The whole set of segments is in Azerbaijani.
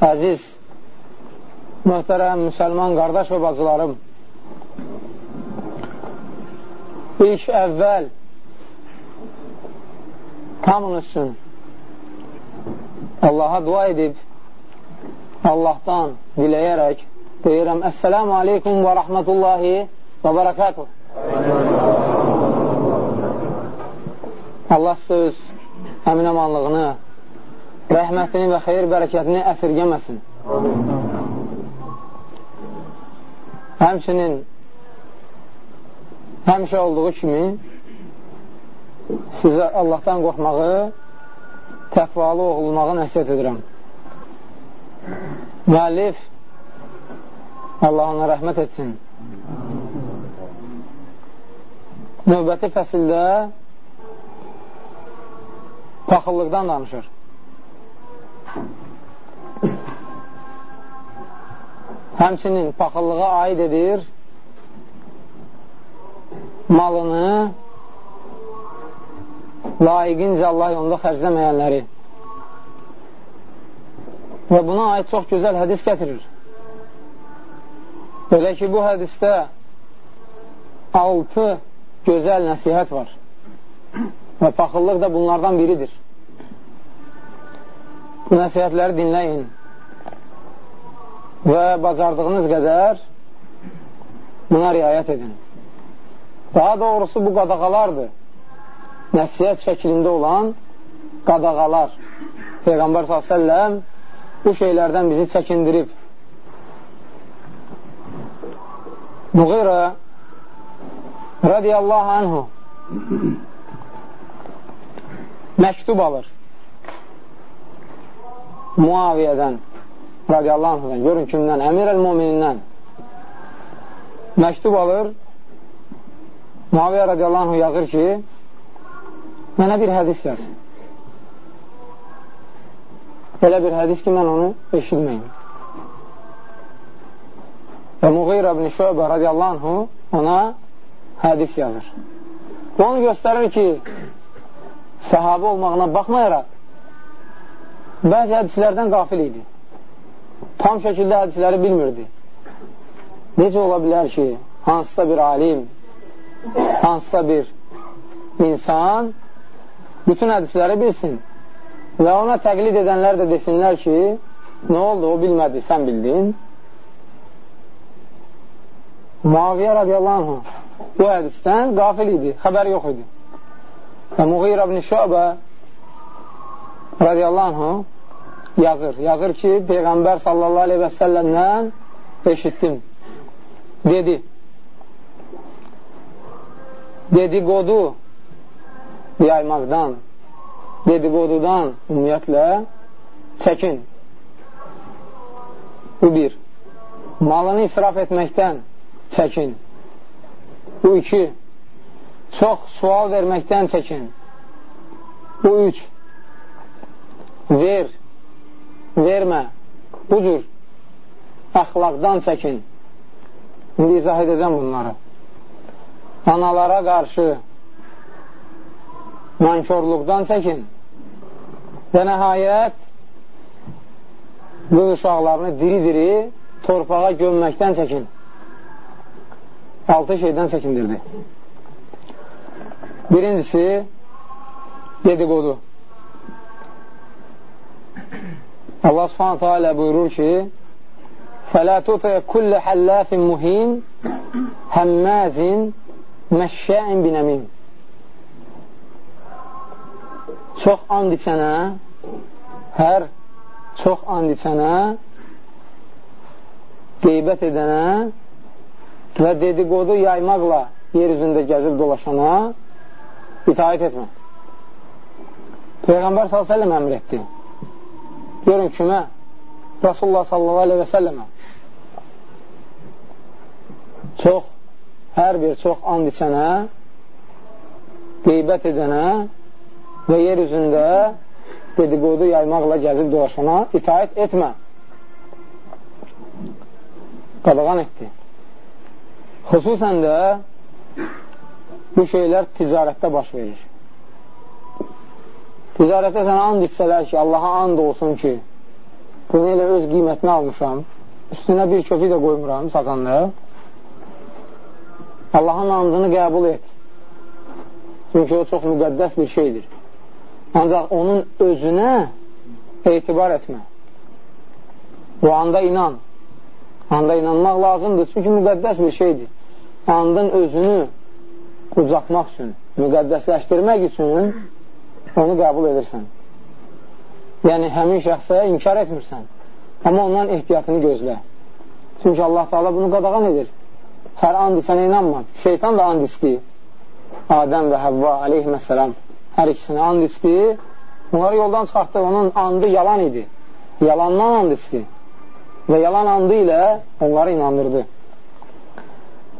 Əziz, möhtərəm, müsəlman qardaş və bacılarım, ilk əvvəl hamın üçün Allaha dua edib, Allahdan diləyərək deyirəm, Əssəlamu aleykum və rəhmətullahi və bərəkatuh. Allah söz əminəmanlığını, rəhmətini və xeyir bərəkətini əsirgəməsin. Həmçinin həmişə olduğu kimi sizə Allahdan qorxmağı, təqvalı olmağı nəsiyyət edirəm. Müəllif Allah ona rəhmət etsin. Növbəti fəsildə paxıllıqdan danışır. Həmçinin paxıllığa aid edir malını layiqincə Allah yolunda xərcləməyənləri və buna aid çox gözəl hədis gətirir. Belə ki, bu hədisdə altı gözəl nəsihət var və paxıllıq da bunlardan biridir. Bu nəsihətləri dinləyin və bacardığınız qədər buna riayət edin. Daha doğrusu bu qadağalardır. Nəsihət şəklində olan qadağalar. Peyğəmbər s.ə.v bu şeylərdən bizi çəkindirib. Muğirə radiyallahu anhu məktub alır Muaviyyədən radiyallahu anhudan, görün kimdən, əmir əl-muminindən məktub alır. Muaviyyə radiyallahu anhu yazır ki mənə bir hədis yaz. Belə bir hədis ki mən onu eşitməyim. Və Muğir ibn Şöbə radiyallahu anhu ona hədis yazır. Bu onu göstərir ki səhabə olmağına baxmayaraq bəzi hədislərdən qafil idi. Tam şəkildə hədisləri bilmirdi. Necə ola bilər ki, hansısa bir alim, hansısa bir insan bütün hədisləri bilsin və ona təqlid edənlər də desinlər ki, nə oldu, o bilmədi, sən bildin. Muaviyyə radiyallahu anh bu hədisdən qafil idi, xəbər yox idi. Və Muğir ibn Şöbə radiyallahu anh yazır. Yazır ki, Peyğəmbər sallallahu aleyhi və səlləmdən eşitdim. Dedi. Dedikodu yaymaqdan, dedikodudan ümumiyyətlə çəkin. Bu bir. Malını israf etməkdən çəkin. Bu iki çox sual verməkdən çəkin. Bu üç, ver, vermə, bu cür əxlaqdan çəkin. İndi izah edəcəm bunları. Analara qarşı nankörlükdən çəkin və nəhayət qız uşaqlarını diri-diri torpağa gömməkdən çəkin. Altı şeydən çəkindirdi. Birincisi, dedikodu. Allah subhanətə alə buyurur ki, فَلَا تُطِعْ كُلَّ حَلَّافٍ مُهِينٍ هَمَّازٍ مَشَّاءٍ بِنَمِينٍ Çox and içənə, hər çox and içənə, qeybət edənə və dedikodu yaymaqla yer üzündə gəzib dolaşana itaət etmə. Peyğəmbər s.ə.v əmr etdi. Görün kimə? Rasulullah s.ə.və çox, hər bir çox and içənə, qeybət edənə və yer üzündə dedikodu yaymaqla gəzib dolaşana itaət etmə. Qadağan etdi. Xüsusən də bu şeylər ticarətdə baş verir. Ticarətdə sənə and etsələr ki, Allaha and olsun ki, bunu elə öz qiymətini almışam, üstünə bir köpü də qoymuram satanda, Allahın andını qəbul et. Çünki o çox müqəddəs bir şeydir. Ancaq onun özünə etibar etmə. Bu anda inan. Anda inanmaq lazımdır. Çünki müqəddəs bir şeydir. Andın özünü ucatmaq üçün, müqəddəsləşdirmək üçün onu qəbul edirsən. Yəni, həmin şəxsə inkar etmirsən. Amma ondan ehtiyatını gözlə. Çünki Allah Teala bunu qadağan edir. Hər and sənə inanma. Şeytan da and istəyir. Adəm və Həvva aleyhissalam hər ikisinə and istəyir. Bunları yoldan çıxartdı. Onun andı yalan idi. Yalandan and istəyir. Və yalan andı ilə onları inandırdı.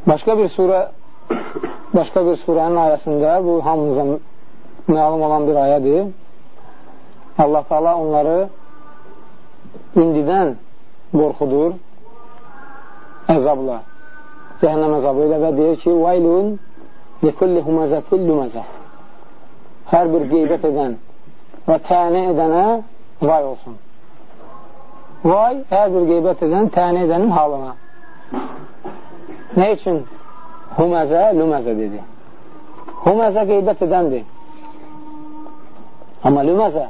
Başqa bir surə başqa bir surənin ayəsində bu hamımıza məlum olan bir ayədir. Allah Taala onları indidən qorxudur əzabla, cəhənnəm əzabı ilə və deyir ki, Vaylun likulli humazətil lumazə Hər bir qeybət edən və təni edənə vay olsun. Vay, hər bir qeybət edən, təni edənin halına. Nə üçün huməzə, lüməzə dedi? Huməzə qeybət edəndir. Amma lüməzə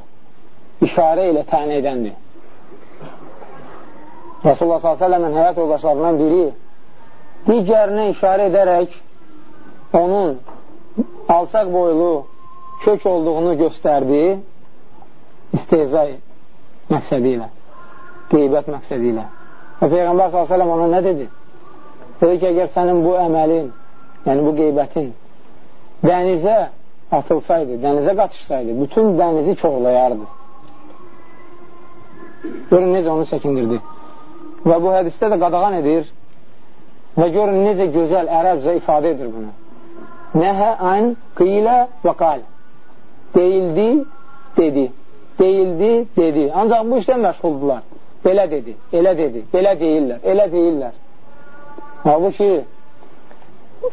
işarə ilə təni edəndir. Rasulullah s.ə.v-in həyat yoldaşlarından biri digərinə işarə edərək onun alçaq boylu kök olduğunu göstərdi istehza məqsədi ilə, qeybət məqsədi ilə. Və Peyğəmbər s.ə.v ona nə dedi? Dedi ki, əgər sənin bu əməlin, yəni bu qeybətin dənizə atılsaydı, dənizə qatışsaydı, bütün dənizi çoğlayardı. Görün necə onu çəkindirdi. Və bu hədisdə də qadağan edir və görün necə gözəl ərəbcə ifadə edir bunu. Nəhə an qilə və qal. Deyildi, dedi. Deyildi, dedi. Ancaq bu işlə məşğuldurlar. Belə dedi, elə dedi, belə deyirlər, elə deyirlər. Halbuki,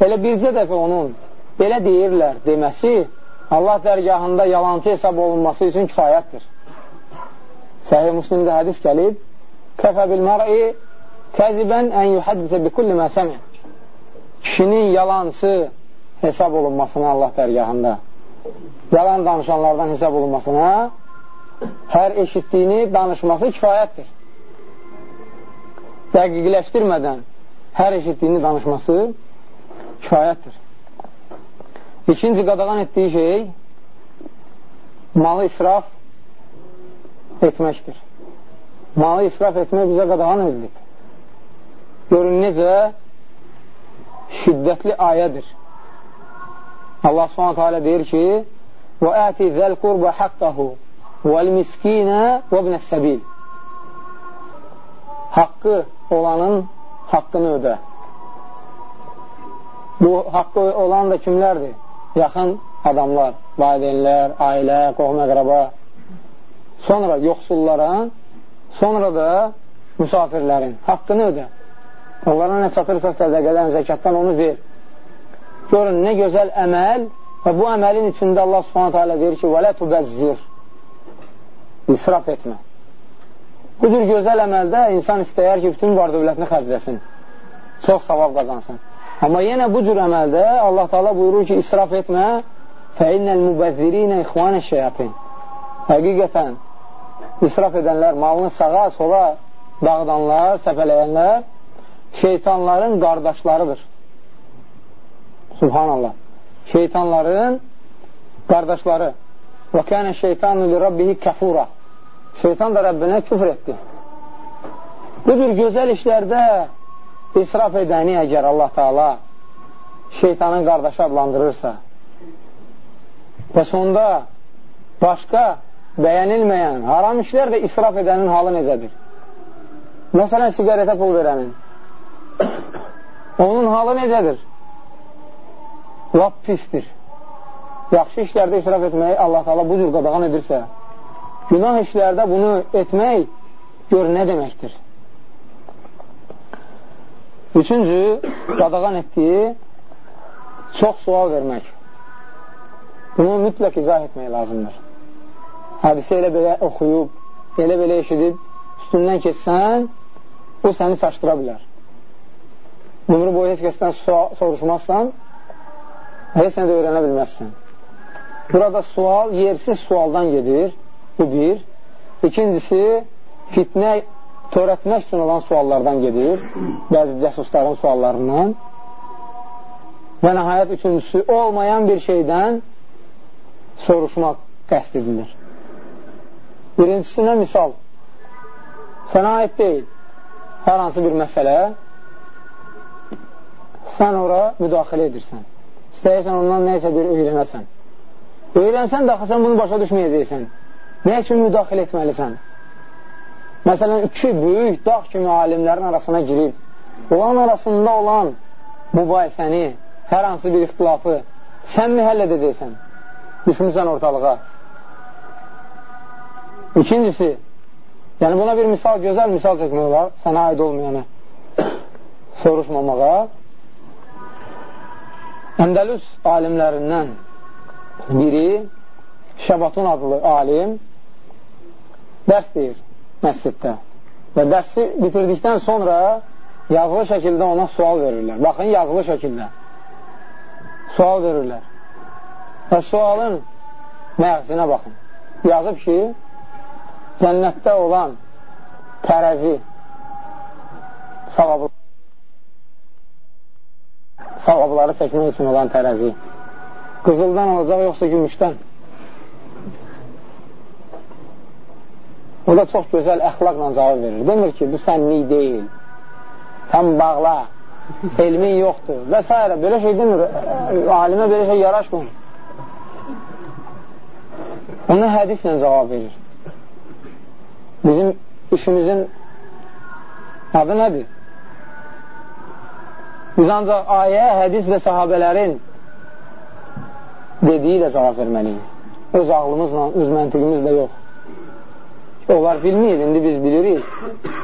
elə bircə dəfə onun belə deyirlər deməsi Allah dərgahında yalancı hesab olunması üçün kifayətdir. Səhih Müslimdə hədis gəlib, Kəfə bil mər'i kəzibən ən yuhəddisə bi kulli mə səmi. Kişinin yalansı hesab olunmasına Allah dərgahında, yalan danışanlardan hesab olunmasına hər eşitdiyini danışması kifayətdir. Dəqiqləşdirmədən hər eşitdiyini danışması kifayətdir. İkinci qadağan etdiyi şey malı israf etməkdir malı israf etmək bizə qadağan edilib. Görün necə şiddətli ayədir. Allah subhanətə alə deyir ki, وَأَتِ ذَا الْقُرْبَ حَقَّهُ وَالْمِسْكِينَ وَبْنَ السَّبِيلِ Haqqı olanın haqqını ödə. Bu haqqı olan da kimlərdir? yaxın adamlar, valideynlər, ailə, qohum əqraba, sonra yoxsullara, sonra da müsafirlərin haqqını ödə. Onlara nə çatırsa sədəqədən, zəkatdan onu ver. Görün, nə gözəl əməl və bu əməlin içində Allah subhanətə alə deyir ki, vələ tubəzzir, israf etmə. Bu cür gözəl əməldə insan istəyər ki, bütün var dövlətini xərcləsin, çox savab qazansın. Amma yenə bu cür əməldə Allah Taala buyurur ki, israf etmə. Fəinnəl mübəzzirinə ixvanə şeyatin. Həqiqətən israf edənlər, malını sağa, sola dağıdanlar, səpələyənlər şeytanların qardaşlarıdır. Subhanallah. Şeytanların qardaşları. Və kənə şeytanu li rabbihi kəfura. Şeytan da Rəbbinə küfr etdi. Bu cür gözəl işlərdə israf edəni əgər Allah Taala şeytanın qardaşı adlandırırsa və sonda başqa bəyənilməyən haram işlər də israf edənin halı necədir? Məsələn, siqaretə pul verənin. Onun halı necədir? Lap pisdir. Yaxşı işlərdə israf etməyi Allah Taala bu cür qadağan edirsə, günah işlərdə bunu etmək gör nə deməkdir? Üçüncü, qadağan etdiyi çox sual vermək. Bunu mütləq izah etmək lazımdır. Hadisə elə belə oxuyub, elə belə eşidib, üstündən keçsən, bu səni çaşdıra bilər. Ömrü boyu heç kəsdən soruşmazsan, heç nə də öyrənə bilməzsən. Burada sual, yersiz sualdan gedir, bu bir. İkincisi, fitnə törətmək üçün olan suallardan gedir, bəzi cəsusların suallarından. Və nəhayət üçüncüsü, olmayan bir şeydən soruşmaq qəst edilir. Birincisinə misal, sənə aid deyil, hər hansı bir məsələ, sən ora müdaxilə edirsən. İstəyirsən ondan nəyəsə bir öyrənəsən. Öyrənsən daxı sən bunu başa düşməyəcəksən. Nə üçün müdaxilə etməlisən? Məsələn, iki böyük dağ kimi alimlərin arasına girib, olan arasında olan mübahisəni, hər hansı bir ixtilafı sən mi həll edəcəksən? Düşmüsən ortalığa. İkincisi, yəni buna bir misal, gözəl misal çəkmək olar, sənə aid olmayana soruşmamağa. Əndəlüs alimlərindən biri Şəbatun adlı alim dərs deyir məsciddə və dərsi bitirdikdən sonra yazılı şəkildə ona sual verirlər. Baxın, yazılı şəkildə sual verirlər. Və sualın məğzinə baxın. Yazıb ki, cənnətdə olan tərəzi savabı savabları çəkmək üçün olan tərəzi qızıldan olacaq, yoxsa gümüşdən? O da çox gözəl əxlaqla cavab verir. Demir ki, bu sənlik deyil. Sən bağla, elmin yoxdur və s. Belə şey demir, alimə belə şey yaraşmır. Ona hədislə cavab verir. Bizim işimizin adı nədir? Biz ancaq ayə, hədis və sahabələrin dediyi ilə cavab verməliyik. Öz ağlımızla, öz məntiqimizlə yox. Onlar bilməyib, indi biz bilirik.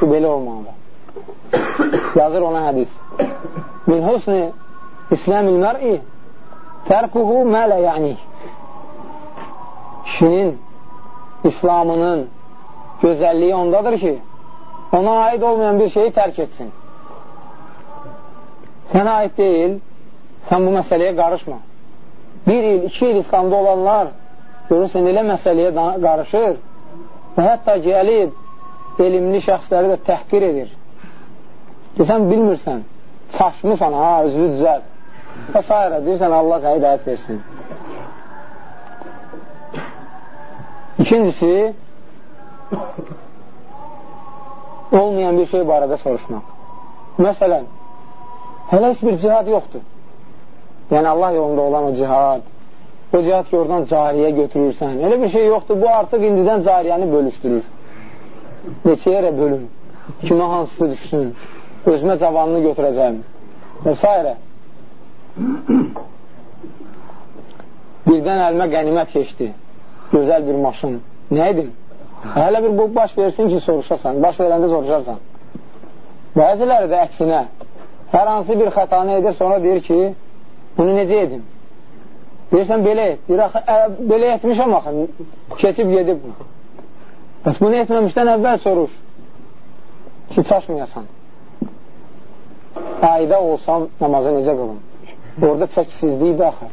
Bu belə olmalıdır. Yazır ona hədis. Min husni İslamil mər'i tərkuhu mələ yəni. Kişinin İslamının gözəlliyi ondadır ki, ona aid olmayan bir şeyi tərk etsin. Sənə aid deyil, sən bu məsələyə qarışma. Bir il, iki il İslamda olanlar görürsən, elə məsələyə qarışır və hətta gəlib elmli şəxsləri də təhqir edir. Ki, sən bilmirsən, çaşmısan, ha, özünü düzəl. Və s. deyirsən, Allah sənə hidayət versin. İkincisi, olmayan bir şey barədə soruşmaq. Məsələn, hələ heç bir cihad yoxdur. Yəni, Allah yolunda olan o cihad, o cihad ki, oradan cariyə götürürsən. Elə bir şey yoxdur, bu artıq indidən cariyəni bölüşdürür. Neçə yerə bölün, kimə hansısı düşsün, özümə cavanını götürəcəm və s. Birdən əlimə qənimət keçdi, gözəl bir maşın. Nə edim? Hələ bir bu baş versin ki, soruşasan, baş verəndə soruşarsan. Bəziləri də əksinə, hər hansı bir xətanı edir, sonra deyir ki, bunu necə edim? Deyirsən, belə et. Deyir, axı, ə, belə etmişəm axı, keçib gedib. Bəs bunu etməmişdən əvvəl soruş ki, çaşmayasan. Ayda olsam namazı necə qılım? Orada çəksizlikdir axı.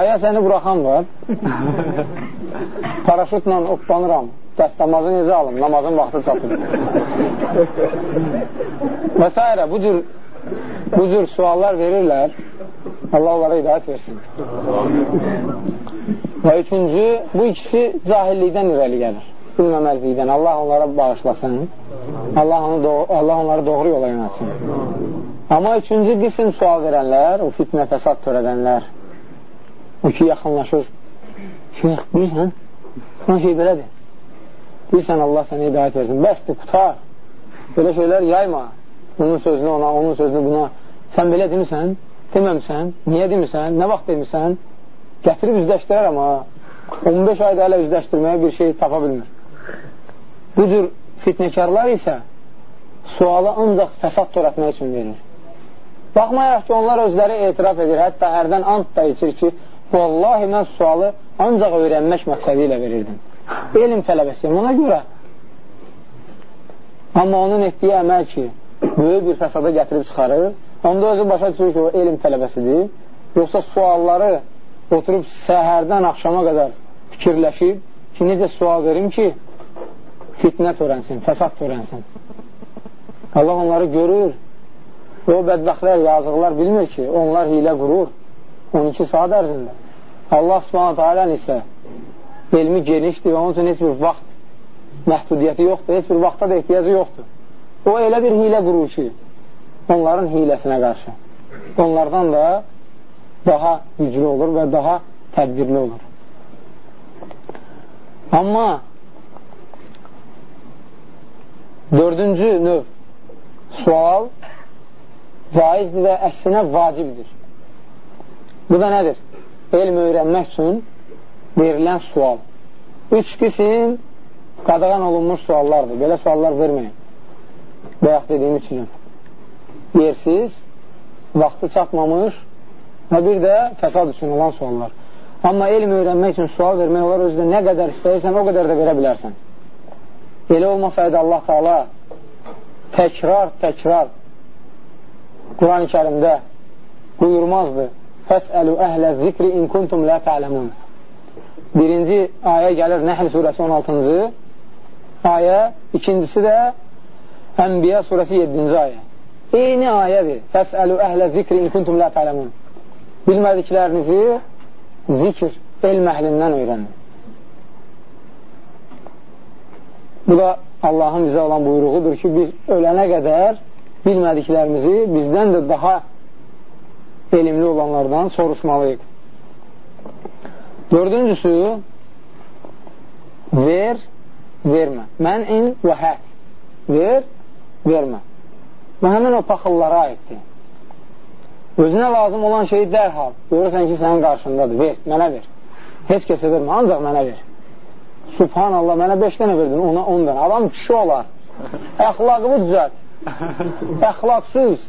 Aya səni buraxan var. Paraşutla oplanıram. Dəstəmazı necə alım? Namazın vaxtı çatır. Və s. Bu cür, bu cür suallar verirlər. Allah onlara hidayət versin. Və üçüncü, bu ikisi cahillikdən irəli gəlir. Bilməməzlikdən. Allah onlara bağışlasın. Allah, onu Allah onları doğru yola yönətsin. Amma üçüncü qism sual verənlər, o fitnə fəsad törədənlər, o ki, yaxınlaşır. Şeyx, bilirsən, bu şey belədir. Bilirsən, Allah sənə hidayət versin. Bəsdir, qutar. Belə şeylər yayma. Bunun sözünü ona, onun sözünü buna. Sən belə demirsən, deməmsən, niyə demirsən, nə vaxt demirsən, gətirib üzləşdirər amma 15 ayda hələ üzləşdirməyə bir şey tapa bilmir. Bu cür fitnəkarlar isə sualı ancaq fəsad törətmək üçün verir. Baxmayaraq ki, onlar özləri etiraf edir, hətta hərdən ant da içir ki, vallahi mən sualı ancaq öyrənmək məqsədi ilə verirdim. Elm tələbəsiyəm. Ona görə Amma onun etdiyi əməl ki, böyük bir fəsada gətirib çıxarır, onda özü başa düşür ki, o elm tələbəsidir. Yoxsa sualları oturub səhərdən axşama qədər fikirləşib ki, necə sual verim ki, fitnə törənsin, fəsad törənsin. Allah onları görür və o bədbəxtlər, yazıqlar bilmir ki, onlar hilə qurur 12 saat ərzində. Allah subhanətə alən isə elmi genişdir və onun üçün heç bir vaxt məhdudiyyəti yoxdur, heç bir vaxta da ehtiyacı yoxdur. O elə bir hilə qurur ki, onların hiləsinə qarşı. Onlardan da daha güclü olur və daha tədbirli olur. Amma dördüncü növ sual caizdir və əksinə vacibdir. Bu da nədir? Elm öyrənmək üçün verilən sual. Üç qisim qadağan olunmuş suallardır. Belə suallar verməyin. Bayaq dediyim üçün. Yersiz, vaxtı çatmamış və bir də fəsad üçün olan suallar. Amma elm öyrənmək üçün sual vermək olar, özdə nə qədər istəyirsən, o qədər də verə bilərsən. Elə olmasaydı Allah Taala təkrar, təkrar Quran-ı kərimdə buyurmazdı. Fəsəlu əhlə zikri in kuntum la ta'ləmun. Birinci ayə gəlir Nəhl surəsi 16-cı ayə, ikincisi də Ənbiya surəsi 7-ci ayə. Eyni ayədir. Fəsəlu əhlə zikri in kuntum la ta'ləmun. Bilmədiklərinizi zikr, elm əhlindən öyrənin. Bu da Allahın bizə olan buyruğudur ki, biz ölənə qədər bilmədiklərimizi bizdən də daha elmli olanlardan soruşmalıyıq. Dördüncüsü, ver, vermə. Mənin və hət. Ver, vermə. Və həmin o paxıllara aiddir. Özünə lazım olan şeyi dərhal görürsən ki, sənin qarşındadır. Ver, mənə ver. Heç kəsə vermə, ancaq mənə ver. Subhanallah, mənə 5 dənə verdin, ona 10 dənə. Adam kişi olar. Əxlaqını düzət. Əxlaqsız.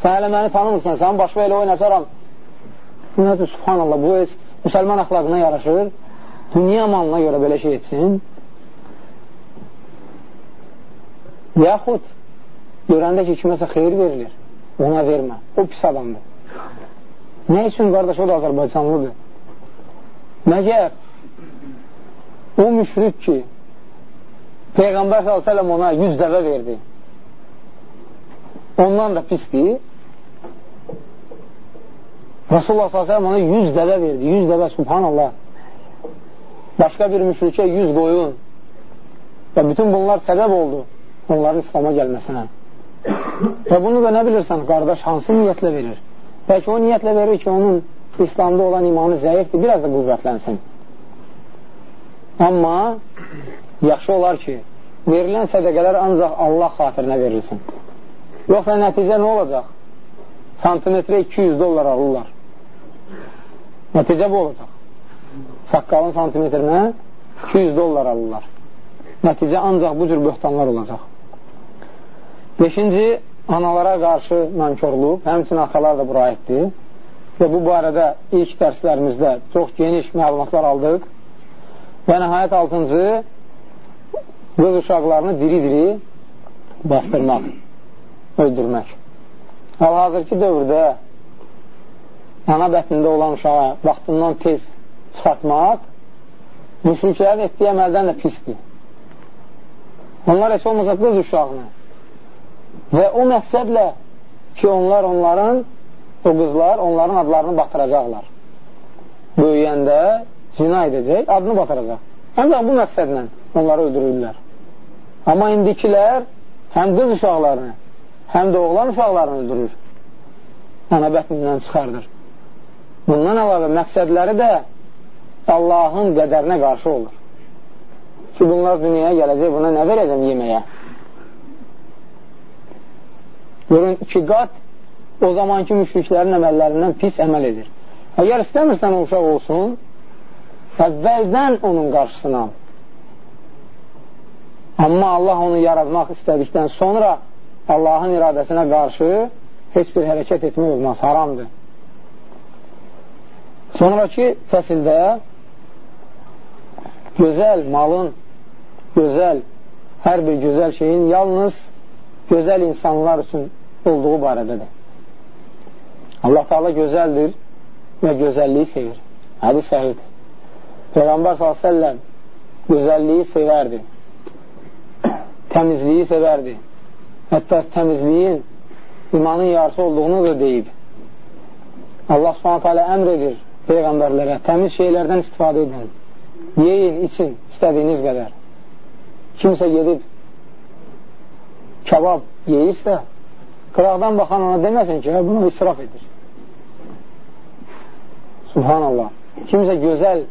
Sən hələ məni tanımırsan, sənin başqa elə oynacaram. Nədir, subhanallah, bu heç müsəlman əxlaqına yaraşır. Dünya malına görə belə şey etsin. Yaxud görəndə ki, kiməsə xeyir verilir, ona vermə. O pis adamdır. Nə üçün qardaş, o da Azərbaycanlıdır? Məgər o müşrik ki, Peyğəmbər s.ə.v ona 100 dəvə verdi. Ondan da pisdir. Rasulullah s.ə.v ona 100 dəvə verdi. 100 dəvə, subhanallah. Başqa bir müşrikə 100 qoyun. Və bütün bunlar səbəb oldu onların İslama gəlməsinə. Və bunu da nə bilirsən, qardaş hansı niyyətlə verir? Bəlkə o niyyətlə verir ki, onun İslamda olan imanı zəifdir, biraz da qüvvətlənsin. Amma yaxşı olar ki, verilən sədəqələr ancaq Allah xatirinə verilsin. Yoxsa nəticə nə olacaq? Santimetrə 200 dollar alırlar. Nəticə bu olacaq. Saqqalın santimetrinə 200 dollar alırlar. Nəticə ancaq bu cür böhtanlar olacaq. Beşinci, analara qarşı nankörlük, həmçin atalar da bura aiddir. Və bu barədə ilk dərslərimizdə çox geniş məlumatlar aldıq. Və nəhayət altıncı, qız uşaqlarını diri-diri bastırmaq, öldürmək. Hal-hazırki dövrdə ana bətnində olan uşağa vaxtından tez çıxartmaq müşriklərin etdiyi əməldən də pisdir. Onlar heç olmasa qız uşağını və o məqsədlə ki, onlar onların, o qızlar onların adlarını batıracaqlar. Böyüyəndə zina edəcək, adını batıracaq. Ancaq bu məqsədlə onları öldürürlər. Amma indikilər həm qız uşaqlarını, həm də oğlan uşaqlarını öldürür. Ana bətnindən çıxardır. Bundan əlavə məqsədləri də Allahın qədərinə qarşı olur. Ki, bunlar dünyaya gələcək, buna nə verəcəm yeməyə? Görün, iki qat o zamanki müşriklərin əməllərindən pis əməl edir. Əgər istəmirsən o uşaq olsun, əvvəldən onun qarşısını al. Amma Allah onu yaratmaq istədikdən sonra Allahın iradəsinə qarşı heç bir hərəkət etmək olmaz, haramdır. Sonraki fəsildə gözəl malın, gözəl, hər bir gözəl şeyin yalnız gözəl insanlar üçün olduğu barədədir. Allah Taala gözəldir və gözəlliyi sevir. Hədis səhid. Peyğəmbər s.ə.v gözəlliyi sevərdi. Təmizliyi sevərdi. Hətta təmizliyin imanın yarısı olduğunu da deyib. Allah s.ə.v əmr edir Peyğəmbərlərə təmiz şeylərdən istifadə edin. Yeyin, için istədiyiniz qədər. Kimsə gedib kebab yeyirsə, qıraqdan baxan ona deməsin ki, hə, bunu israf edir. Subhanallah. Kimsə gözəl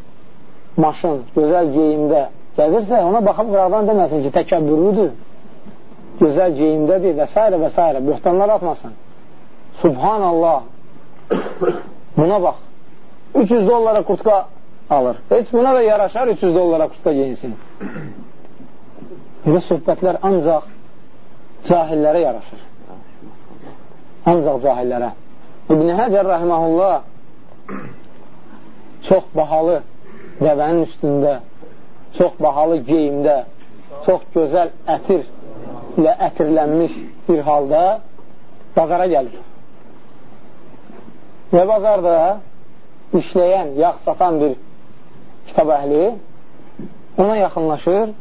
maşın, gözəl geyimdə gəzirsə, ona baxıb qıraqdan deməsin ki, təkəbbürlüdür, gözəl geyimdədir və s. və s. Böhtanlar atmasın. Subhanallah. Buna bax. 300 dollara kurtka alır. Heç buna da yaraşar 300 dollara kurtka geyinsin. Belə söhbətlər ancaq cahillərə yaraşır. Ancaq cahillərə. İbn-i Həcər rəhməhullah çox bahalı dəvənin üstündə, çox bahalı geyimdə, çox gözəl ətir ilə ətirlənmiş bir halda bazara gəlir. Və bazarda işləyən, yağ satan bir kitab əhli ona yaxınlaşır,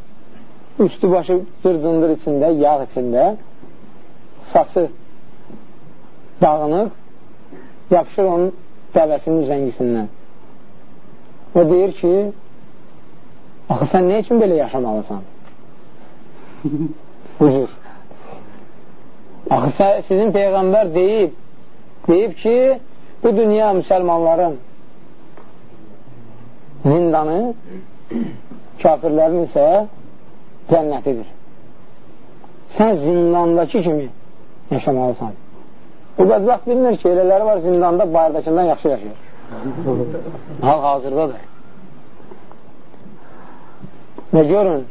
üstü başı cır-cındır içində, yağ içində, saçı dağınıq, yapışır onun dəvəsinin üzəngisindən. O deyir ki, axı sən nə üçün belə yaşamalısan? Bu cür. Axı sizin Peyğəmbər deyib, deyib ki, bu dünya müsəlmanların zindanı, kafirlərin isə cənnətidir. Sən zindandakı kimi yaşamalısan. Bu bədbəxt bilmir ki, elələri var zindanda bayırdakından yaxşı yaşayır. Hal hazırdadır. Və görün,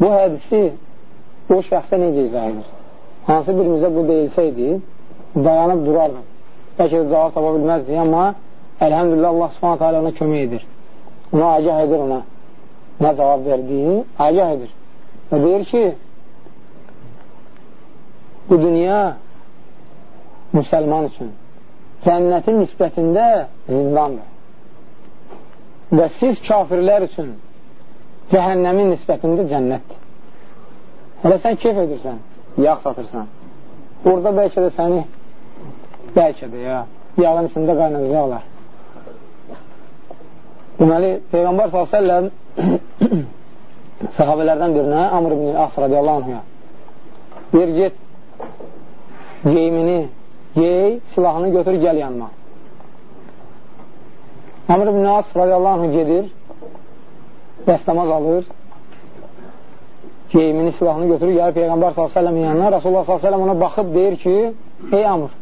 bu hədisi o şəxsə necə izah edir? Hansı birimizə bu deyilsəydi, dayanıb durardı. Bəlkə də cavab tapa bilməzdi, amma əlhəmdülillah Allah subhanətə alə ona kömək edir. Ona agah edir ona. Nə cavab verdiyi, agah edir. Və deyir ki, bu dünya müsəlman üçün cənnətin nisbətində zindandır. Və siz kafirlər üçün cəhənnəmin nisbətində cənnətdir. Hələ sən keyf edirsən, yağ satırsan. Orada bəlkə də səni, bəlkə də ya, yağın içində qaynadacaqlar. Deməli, Peyğəmbər s.ə.v sahabələrdən birinə, Amr ibn As radiyallahu anhuya deyir, get geyimini gey, silahını götür, gəl yanıma. Amr ibn As radiyallahu anhu gedir, dəstəmaz alır, geyimini, silahını götürür, gəlir Peyğəmbər s.ə.v-in yanına, Rasulullah s.ə.v ona baxıb deyir ki, ey Amr,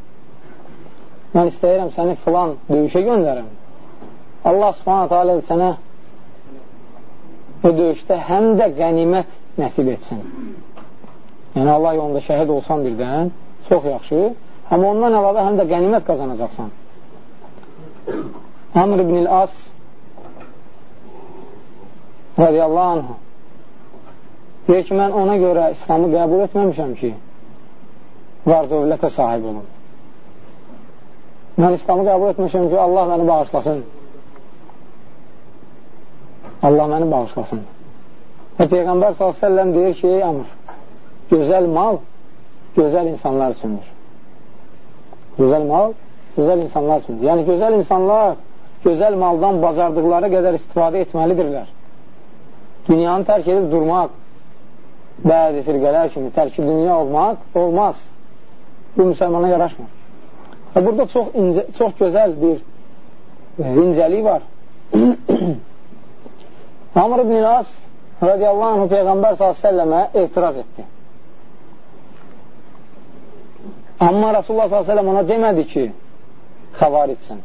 mən istəyirəm səni filan döyüşə göndərim. Allah subhanətə alə sənə bu döyüşdə həm də qənimət nəsib etsin. Yəni, Allah yolunda şəhid olsan birdən, çox yaxşı. Amma ondan əlavə həm də qənimət qazanacaqsan. Amr ibn-i As radiyallahu anh deyir ki, mən ona görə İslamı qəbul etməmişəm ki, var dövlətə sahib olun. Mən İslamı qəbul etmişəm ki, Allah məni bağışlasın. Allah məni bağışlasın. Və Peyğəmbər s.ə.v deyir ki, ey Amr, gözəl mal gözəl insanlar üçündür. Gözəl mal gözəl insanlar üçündür. Yəni, gözəl insanlar gözəl maldan bacardıqları qədər istifadə etməlidirlər. Dünyanı tərk edib durmaq, bəzi firqələr kimi tərki dünya olmaq olmaz. Bu, müsəlmana yaraşmır. Və burada çox, incə, çox gözəl bir incəlik var. Amr ibn İlas radiyallahu anh Peyğəmbər s.ə.və etiraz etdi. Amma Rasulullah s.ə.v ona demədi ki, xəvaritsən.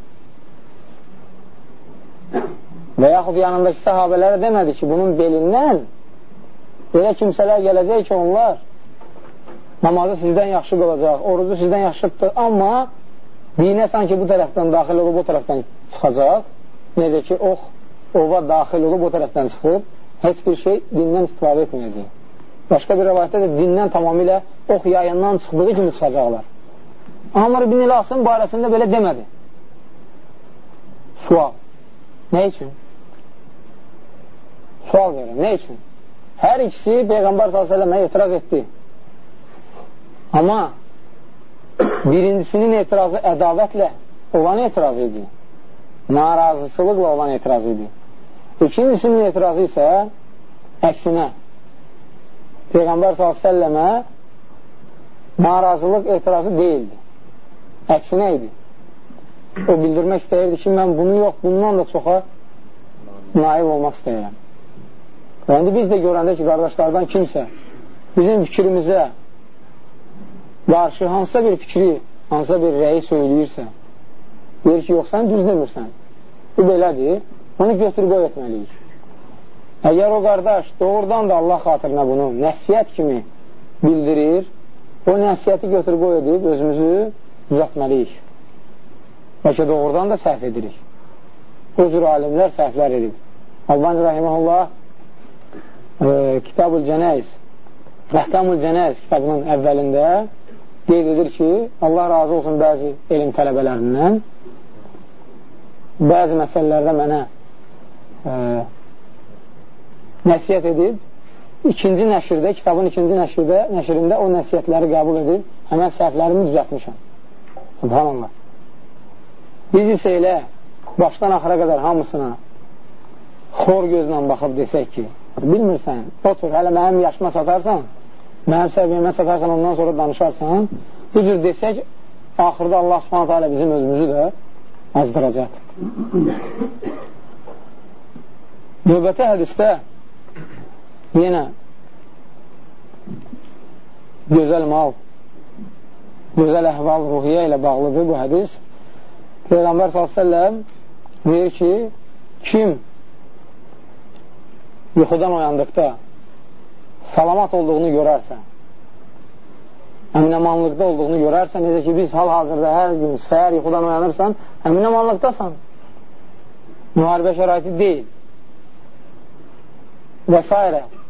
Və yaxud yanındakı sahabələrə demədi ki, bunun belindən elə kimsələr gələcək ki, onlar namazı sizdən yaxşı qılacaq, orucu sizdən yaxşı tutacaq, amma dinə sanki bu tərəfdən daxil olub, bu tərəfdən çıxacaq. Necə ki, ox ova daxil olub o tərəfdən çıxır, heç bir şey dindən istifadə etməyəcək. Başqa bir rəvayətdə də dindən tamamilə ox yayından çıxdığı kimi çıxacaqlar. Amr ibn İlasın barəsində belə demədi. Sual. Nə üçün? Sual verir. Nə üçün? Hər ikisi Peyğəmbər s.ə.və etiraz etdi. Amma birincisinin etirazı ədavətlə olan etiraz idi. Narazısılıqla olan etiraz idi. İkincisinin etirazı isə əksinə Peyğəmbər s.ə.və narazılıq etirazı deyildi. Əksinə idi. O bildirmək istəyirdi ki, mən bunu yox, bundan da çoxa naib olmaq istəyirəm. Və indi biz də görəndə ki, qardaşlardan kimsə bizim fikrimizə qarşı hansısa bir fikri, hansısa bir rəyi söyləyirsə, deyir ki, yox, sən düz demirsən. Bu belədir, onu götür qoy etməliyik. Əgər o qardaş doğrudan da Allah xatirinə bunu nəsiyyət kimi bildirir, o nəsiyyəti götür qoy edib özümüzü düzətməliyik. Bəlkə doğrudan da səhv edirik. O cür alimlər səhvlər edib. Albani Rahiməhullah e, Kitab-ül Cənəyiz Rəhkamül Cənəyiz kitabının əvvəlində qeyd edir ki, Allah razı olsun bəzi elm tələbələrindən bəzi məsələlərdə mənə e, nəsiyyət edib ikinci nəşirdə, kitabın ikinci nəşirdə, nəşirində o nəsiyyətləri qəbul edib həmən səhvlərimi düzətmişəm. Subhanallah. Biz isə elə başdan axıra qədər hamısına xor gözlə baxıb desək ki, bilmirsən, otur, hələ mənim yaşıma satarsan, mənim səviyyəmə satarsan, ondan sonra danışarsan, bu cür desək, axırda Allah subhanətə alə bizim özümüzü də azdıracaq. Növbəti hədistə yenə gözəl mal, gözəl əhval, ruhiyyə ilə bağlıdır bu hədis. Peyğəmbər s.ə.v deyir ki, kim yuxudan oyandıqda salamat olduğunu görərsə, əminəmanlıqda olduğunu görərsə, necə ki, biz hal-hazırda hər gün səhər yuxudan oyanırsan, əminəmanlıqdasan. Müharibə şəraiti deyil. Və s.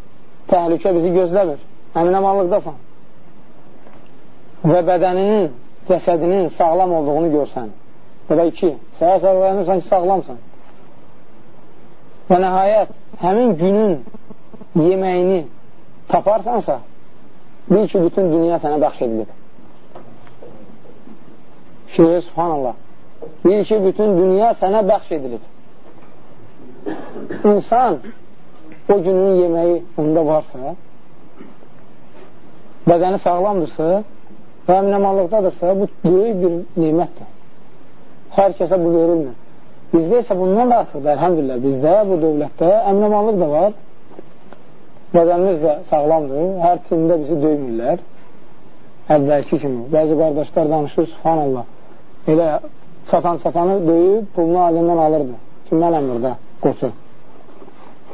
Təhlükə bizi gözləmir. Əminəmanlıqdasan. Və bədəninin, cəsədinin sağlam olduğunu görsən. Və da iki, səhər-səhər oyanırsan ki, sağlamsan. Və nəhayət, həmin günün yeməyini taparsansa, bil ki, bütün dünya sənə bəxş edilib. Şehir, subhanallah. Bil ki, bütün dünya sənə bəxş edilib. İnsan o günün yeməyi onda varsa, bədəni sağlamdırsa və əminəmanlıqdadırsa, bu böyük bir nimətdir. Hər kəsə bu verilmir. Bizdə isə bundan da artıqdır, əlhəmdülillah. Bizdə, bu dövlətdə əminəmanlıq da var. Bədənimiz də sağlamdır. Hər tində bizi döymürlər. Əvvəlki kimi. Bəzi qardaşlar danışır, subhanallah. Elə çatan-çatanı döyüb, pulunu alindən alırdı. Ki, mənəm burada, qoçu.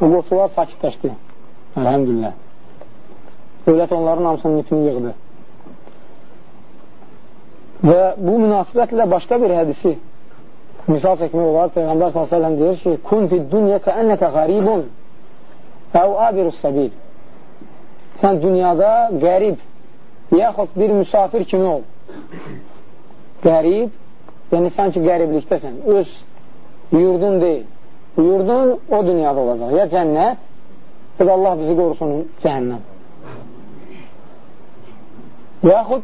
Bu qoçular sakitləşdi. Əlhəmdülillah. Dövlət onların hamısının ipini yığdı. Və bu münasibətlə başqa bir hədisi misal çəkmək olar, Peyğəmbər s.ə.v deyir ki, kun fid dünya kəənnəkə qaribun əv abirus səbil. Sən dünyada qərib, yaxud bir müsafir kimi ol. Qərib, yəni sanki qəriblikdəsən, öz yurdun deyil. Yurdun o dünyada olacaq. Ya cənnət, ya da Allah bizi qorusun cəhənnəm. Yaxud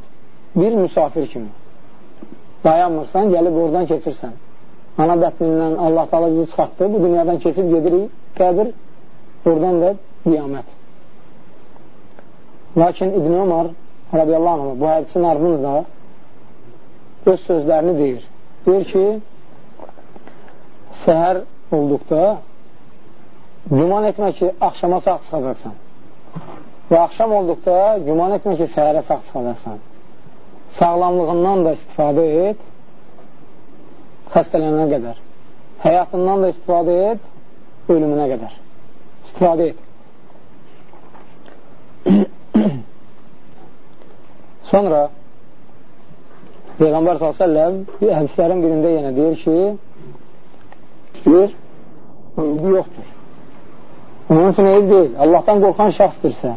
bir müsafir kimi. Dayanmırsan, gəlib oradan keçirsən ana bətnindən Allah tala bizi çıxartdı, bu dünyadan keçib gedirik, qəbir, oradan da qiyamət. Lakin İbn Ömar radiyallahu anh, bu hədisin ardında öz sözlərini deyir. Deyir ki, səhər olduqda güman etmə ki, axşama sağ çıxacaqsan. Və axşam olduqda güman etmə ki, səhərə sağ çıxacaqsan. Sağlamlığından da istifadə et, xəstələnənə qədər. Həyatından da istifadə et, ölümünə qədər. İstifadə et. Sonra Peyğəmbər s.ə.v hədislərin birində yenə deyir ki, bir, eybi yoxdur. Onun üçün eyb deyil. Allahdan qorxan şəxsdirsə,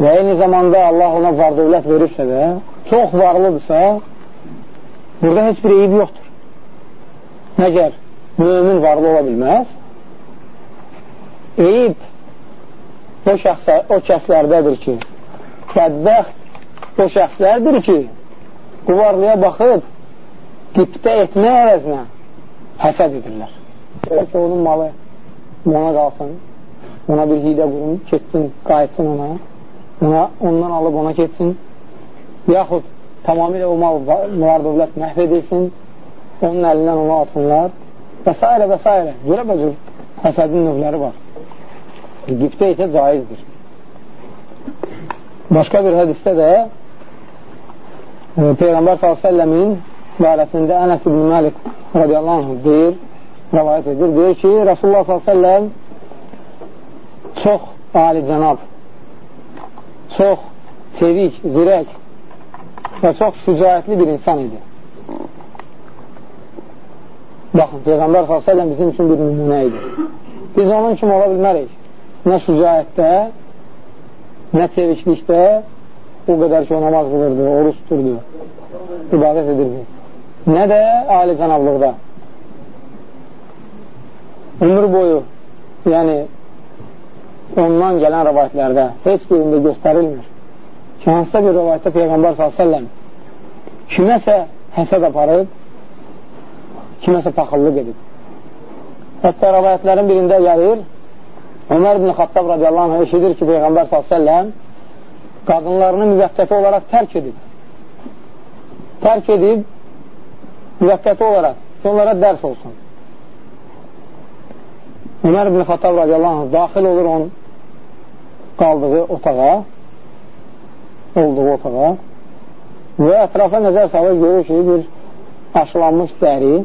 və eyni zamanda Allah ona var dövlət verirsə də, çox varlıdırsa, burada heç bir eyib yoxdur. Məgər mümin varlı ola bilməz, eyib o, şəxsə, o kəslərdədir ki, bədbəxt o şəxslərdir ki, bu varlıya baxıb, qiptə etmək əvəzinə həsəd edirlər. Elə ki, onun malı ona qalsın, ona bir hilə qurum, keçsin, qayıtsın ona ona, ondan alıb ona keçsin, yaxud tamamilə o mal var dövlət məhv edilsin, onun əlindən onu alsınlar və s. və s. Görə bəcür həsədin növləri var. Qibdə isə caizdir. Başqa bir hədisdə də e, Peyğəmbər s.ə.v-in barəsində Ənəs ibn Məlik radiyallahu anh deyir, rəvayət edir, deyir ki, Rasulullah s.ə.v çox ali cənab çox çevik, zirək və çox şücaətli bir insan idi. Baxın, Peyğəmbər s.ə.v bizim üçün bir nümunə idi. Biz onun kimi ola bilmərik. Nə şücaətdə, nə çeviklikdə o qədər ki, o namaz qılırdı, oruç tuturdu, ibadət edirdi. Nə də ali cənablıqda. Ömür boyu, yəni ondan gələn rəvayətlərdə heç birində göstərilmir ki, hansısa bir rəvayətdə Peyğəmbər s.ə.v kiməsə həsəd aparıb, kiməsə paxıllıq edib. Hətta rəvayətlərin birində gəlir, Ömər ibn Xattab radiyallahu anh eşidir ki, Peyğəmbər s.ə.v qadınlarını müvəqqəti olaraq tərk edib. Tərk edib müvəqqəti olaraq ki, onlara dərs olsun. Ömər ibn Xattab radiyallahu anh daxil olur onun qaldığı otağa, olduğu otağa və ətrafa nəzər salır, görür ki, bir aşılanmış dəri,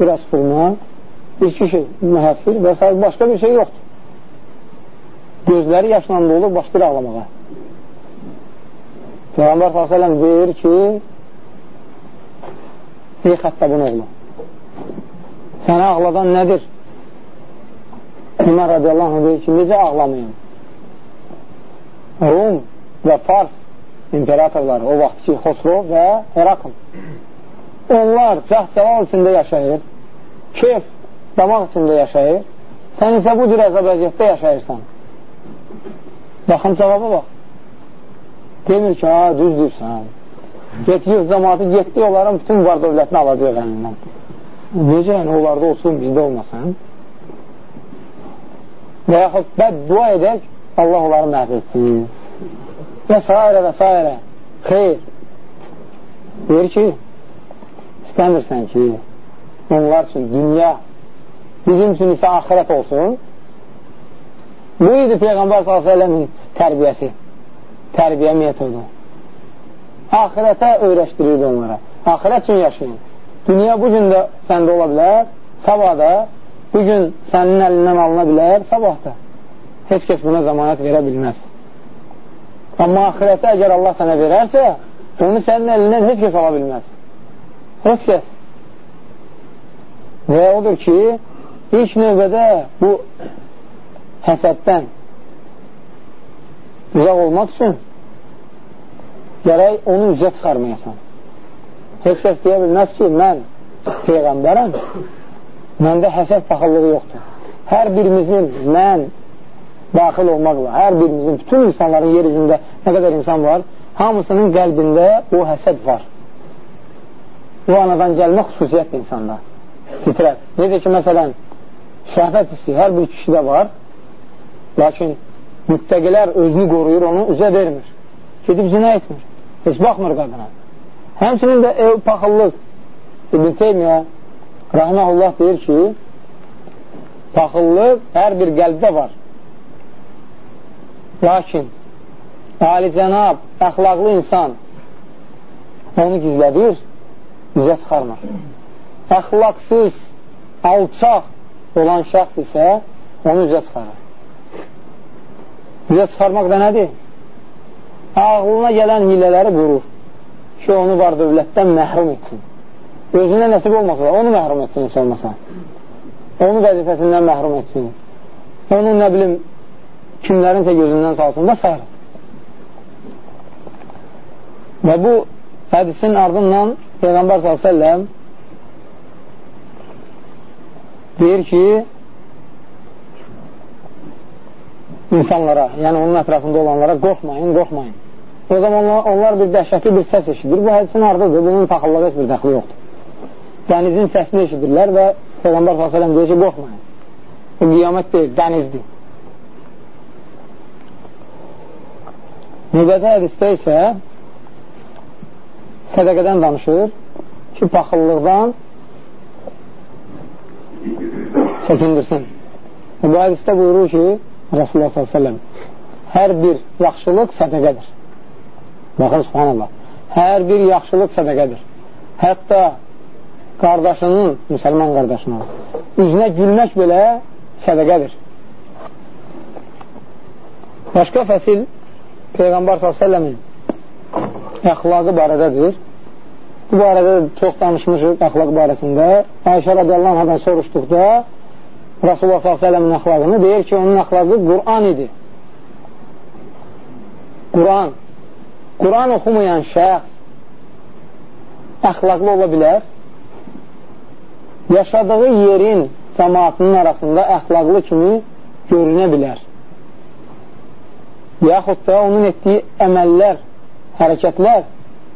biraz fırma, bir kişi mühəssir və s. başqa bir şey yoxdur. Gözləri yaşla olur, başlayır ağlamağa. Peyğəmbər s.ə.v deyir ki, ey xəttabın oğlu, səni ağladan nədir? Ömər radiyallahu anh deyir ki, necə ağlamayın? Rum və Fars imperatorları, o vaxt ki, Xosrov və Herakl. Onlar cəhcəlal içində yaşayır, keyf, damaq içində yaşayır, sən isə bu cür əzab əziyyətdə yaşayırsan. Baxın, cavaba bax. Demir ki, ha, düzdürsən. Getdik, cəmatı getdi, onların bütün var dövlətini alacaq əlindən. Necə, yəni, onlarda olsun, bizdə olmasın? və yaxud bəddua edək, Allah onları məhv etsin. Və s. və s. Xeyr. Deyir ki, istəmirsən ki, onlar üçün dünya, bizim üçün isə axirət olsun. Bu idi Peyğəmbər s.ə.v-in tərbiyəsi, tərbiyə metodu. Axirətə öyrəşdirirdi onlara. Axirət üçün yaşayın. Dünya bu gün də səndə ola bilər, sabada bugün sənin əlindən alına bilər, sabah da. Heç kəs buna zamanət verə bilməz. Amma axirətə əgər Allah sənə verərsə, onu sənin əlindən heç kəs ala bilməz. Heç kəs. Və odur ki, ilk növbədə bu həsəddən uzaq olmaq üçün gərək onu üzə çıxarmayasan. Heç kəs deyə bilməz ki, mən Peyğəmbərəm, məndə həsəd paxıllığı yoxdur. Hər birimizin, mən daxil olmaqla, hər birimizin, bütün insanların yer üzündə nə qədər insan var, hamısının qəlbində o həsəd var. O anadan gəlmə xüsusiyyət insanda. Fitrət. Necə ki, məsələn, şəhvət hissi hər bir kişidə var, lakin müttəqilər özünü qoruyur, onu üzə vermir. Gedib zinə etmir. Heç baxmır qadına. Həmçinin də ev paxıllıq. İbn Teymiyyə Rahmanullah deyir ki, paxıllıq hər bir qəlbdə var. Lakin, alicənab, əxlaqlı insan onu gizlədir, üzə çıxarmır. Əxlaqsız, alçaq olan şəxs isə onu üzə çıxarır. Üzə çıxarmaq da nədir? Ağlına gələn hilələri vurur ki, onu var dövlətdən məhrum etsin özünə nəsib olmasa, onu məhrum etsin heç olmasa. Onu vəzifəsindən məhrum etsin. Onu, nə bilim, kimlərinsə gözündən salsın və s. Və bu hədisin ardından Peyğəmbər s.ə.v deyir ki, insanlara, yəni onun ətrafında olanlara qorxmayın, qorxmayın. O zaman onlar, bir dəhşətli bir səs eşidir. Bu hədisin ardıdır, bunun paxıllığa heç bir dəxli yoxdur. Dənizin səsini eşidirlər və Peyğəmbər s.ə.v deyir ki, qorxmayın. Bu qiyamət deyil, dənizdir. Növbəti hədisdə isə sədəqədən danışır ki, paxıllıqdan çəkindirsin. Bu hədisdə buyurur ki, Rasulullah s.ə.v hər bir yaxşılıq sədəqədir. Baxın, subhanallah. Hər bir yaxşılıq sədəqədir. Hətta qardaşının, müsəlman qardaşına üzünə gülmək belə sədəqədir. Başqa fəsil Peyğəmbər s.ə.v-in əxlaqı barədədir. Bu barədə çox danışmışıq əxlaq barəsində. Ayşə radiyallahu anhadan soruşduqda Rasulullah s.ə.v-in əxlaqını deyir ki, onun əxlaqı Qur'an idi. Qur'an. Qur'an oxumayan şəxs əxlaqlı ola bilər. Yaşadığı yerin cəmaatının arasında əxlaqlı kimi görünə bilər. Yaxud da onun etdiyi əməllər, hərəkətlər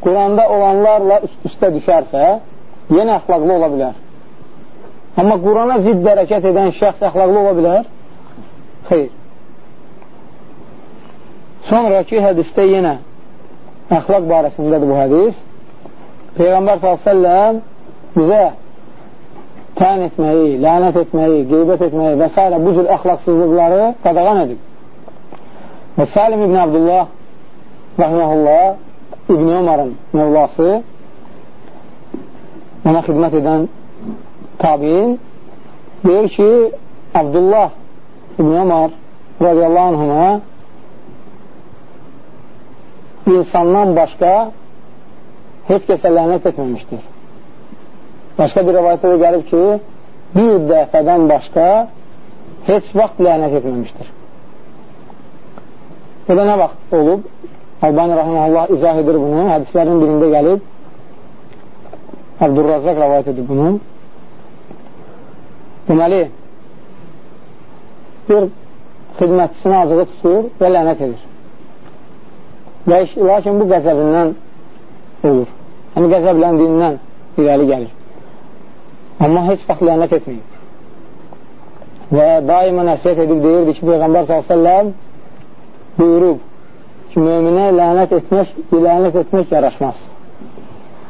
Quranda olanlarla üst-üstə düşərsə, yenə əxlaqlı ola bilər. Amma Qurana zidd hərəkət edən şəxs əxlaqlı ola bilər? Xeyr. Sonraki hədistə yenə əxlaq barəsindədir bu hədis. Peyğəmbər s.ə.v bizə tən etməyi, lənət etməyi, qeybət etməyi və s. bu cür əxlaqsızlıqları qadağan edib. Və Salim ibn Abdullah rəhməhullah İbn Ömarın mövlası ona xidmət edən tabiin deyir ki, Abdullah İbn Ömar radiyallahu anhına insandan başqa heç kəsə lənət etməmişdir. Başqa bir rəvayətdə də gəlib ki, bir dəfədən başqa heç vaxt lənət etməmişdir. Bu da nə vaxt olub? Albani Rahiməllah izah edir bunu. Hədislərin birində gəlib. Abdurrazzaq rəvayət edir bunu. Deməli, bir xidmətçisini acığı tutur və lənət edir. Lakin bu qəzəbindən olur. Yəni, qəzəbləndiyindən irəli gəlir. Amma heç vaxt lənət etməyib. Və daima nəsiyyət edib deyirdi ki, Peyğəmbər s.ə.v buyurub ki, möminə lənət etmək, lənət etmək yaraşmaz.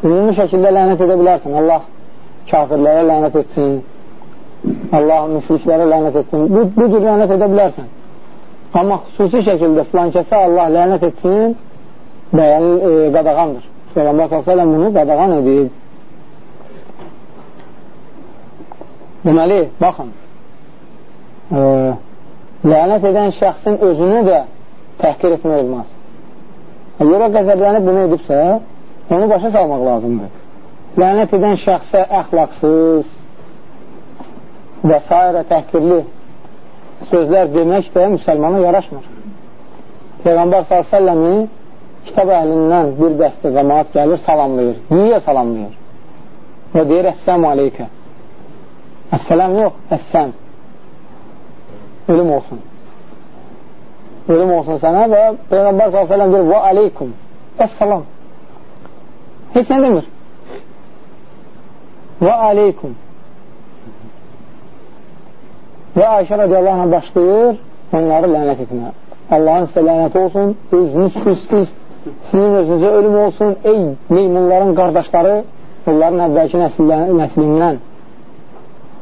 Ümumi şəkildə lənət edə bilərsən. Allah kafirlərə lənət etsin, Allah müşriklərə lənət etsin. Bu, bu cür lənət edə bilərsən. Amma xüsusi şəkildə filan kəsə Allah lənət etsin, bəyan e, qadağandır. Peyğəmbər s.ə.v bunu qadağan edib. Deməli, baxın, e, lənət edən şəxsin özünü də təhqir etmək olmaz. Əgər o qəzəblənib bunu edibsə, onu başa salmaq lazımdır. Lənət edən şəxsə əxlaqsız və s. təhqirli sözlər demək də müsəlmana yaraşmır. Peyğəmbər s.ə.v-i kitab əhlindən bir dəstə cəmaat gəlir, salamlayır. Niyə salamlayır? Və deyir, Əssəmu aleykə. Əssələm yox, əssəm. Ölüm olsun. Ölüm olsun sənə və Peyğəmbər s.ə.v deyir, və aleykum, əssəlam. Heç nə demir. Və aleykum. Və Ayşə radiyallahu anh başlayır onları lənət etmə. Allahın sizə lənət olsun, özünüz siz, sizin özünüzə ölüm olsun, ey meymunların qardaşları, onların əvvəlki nəslindən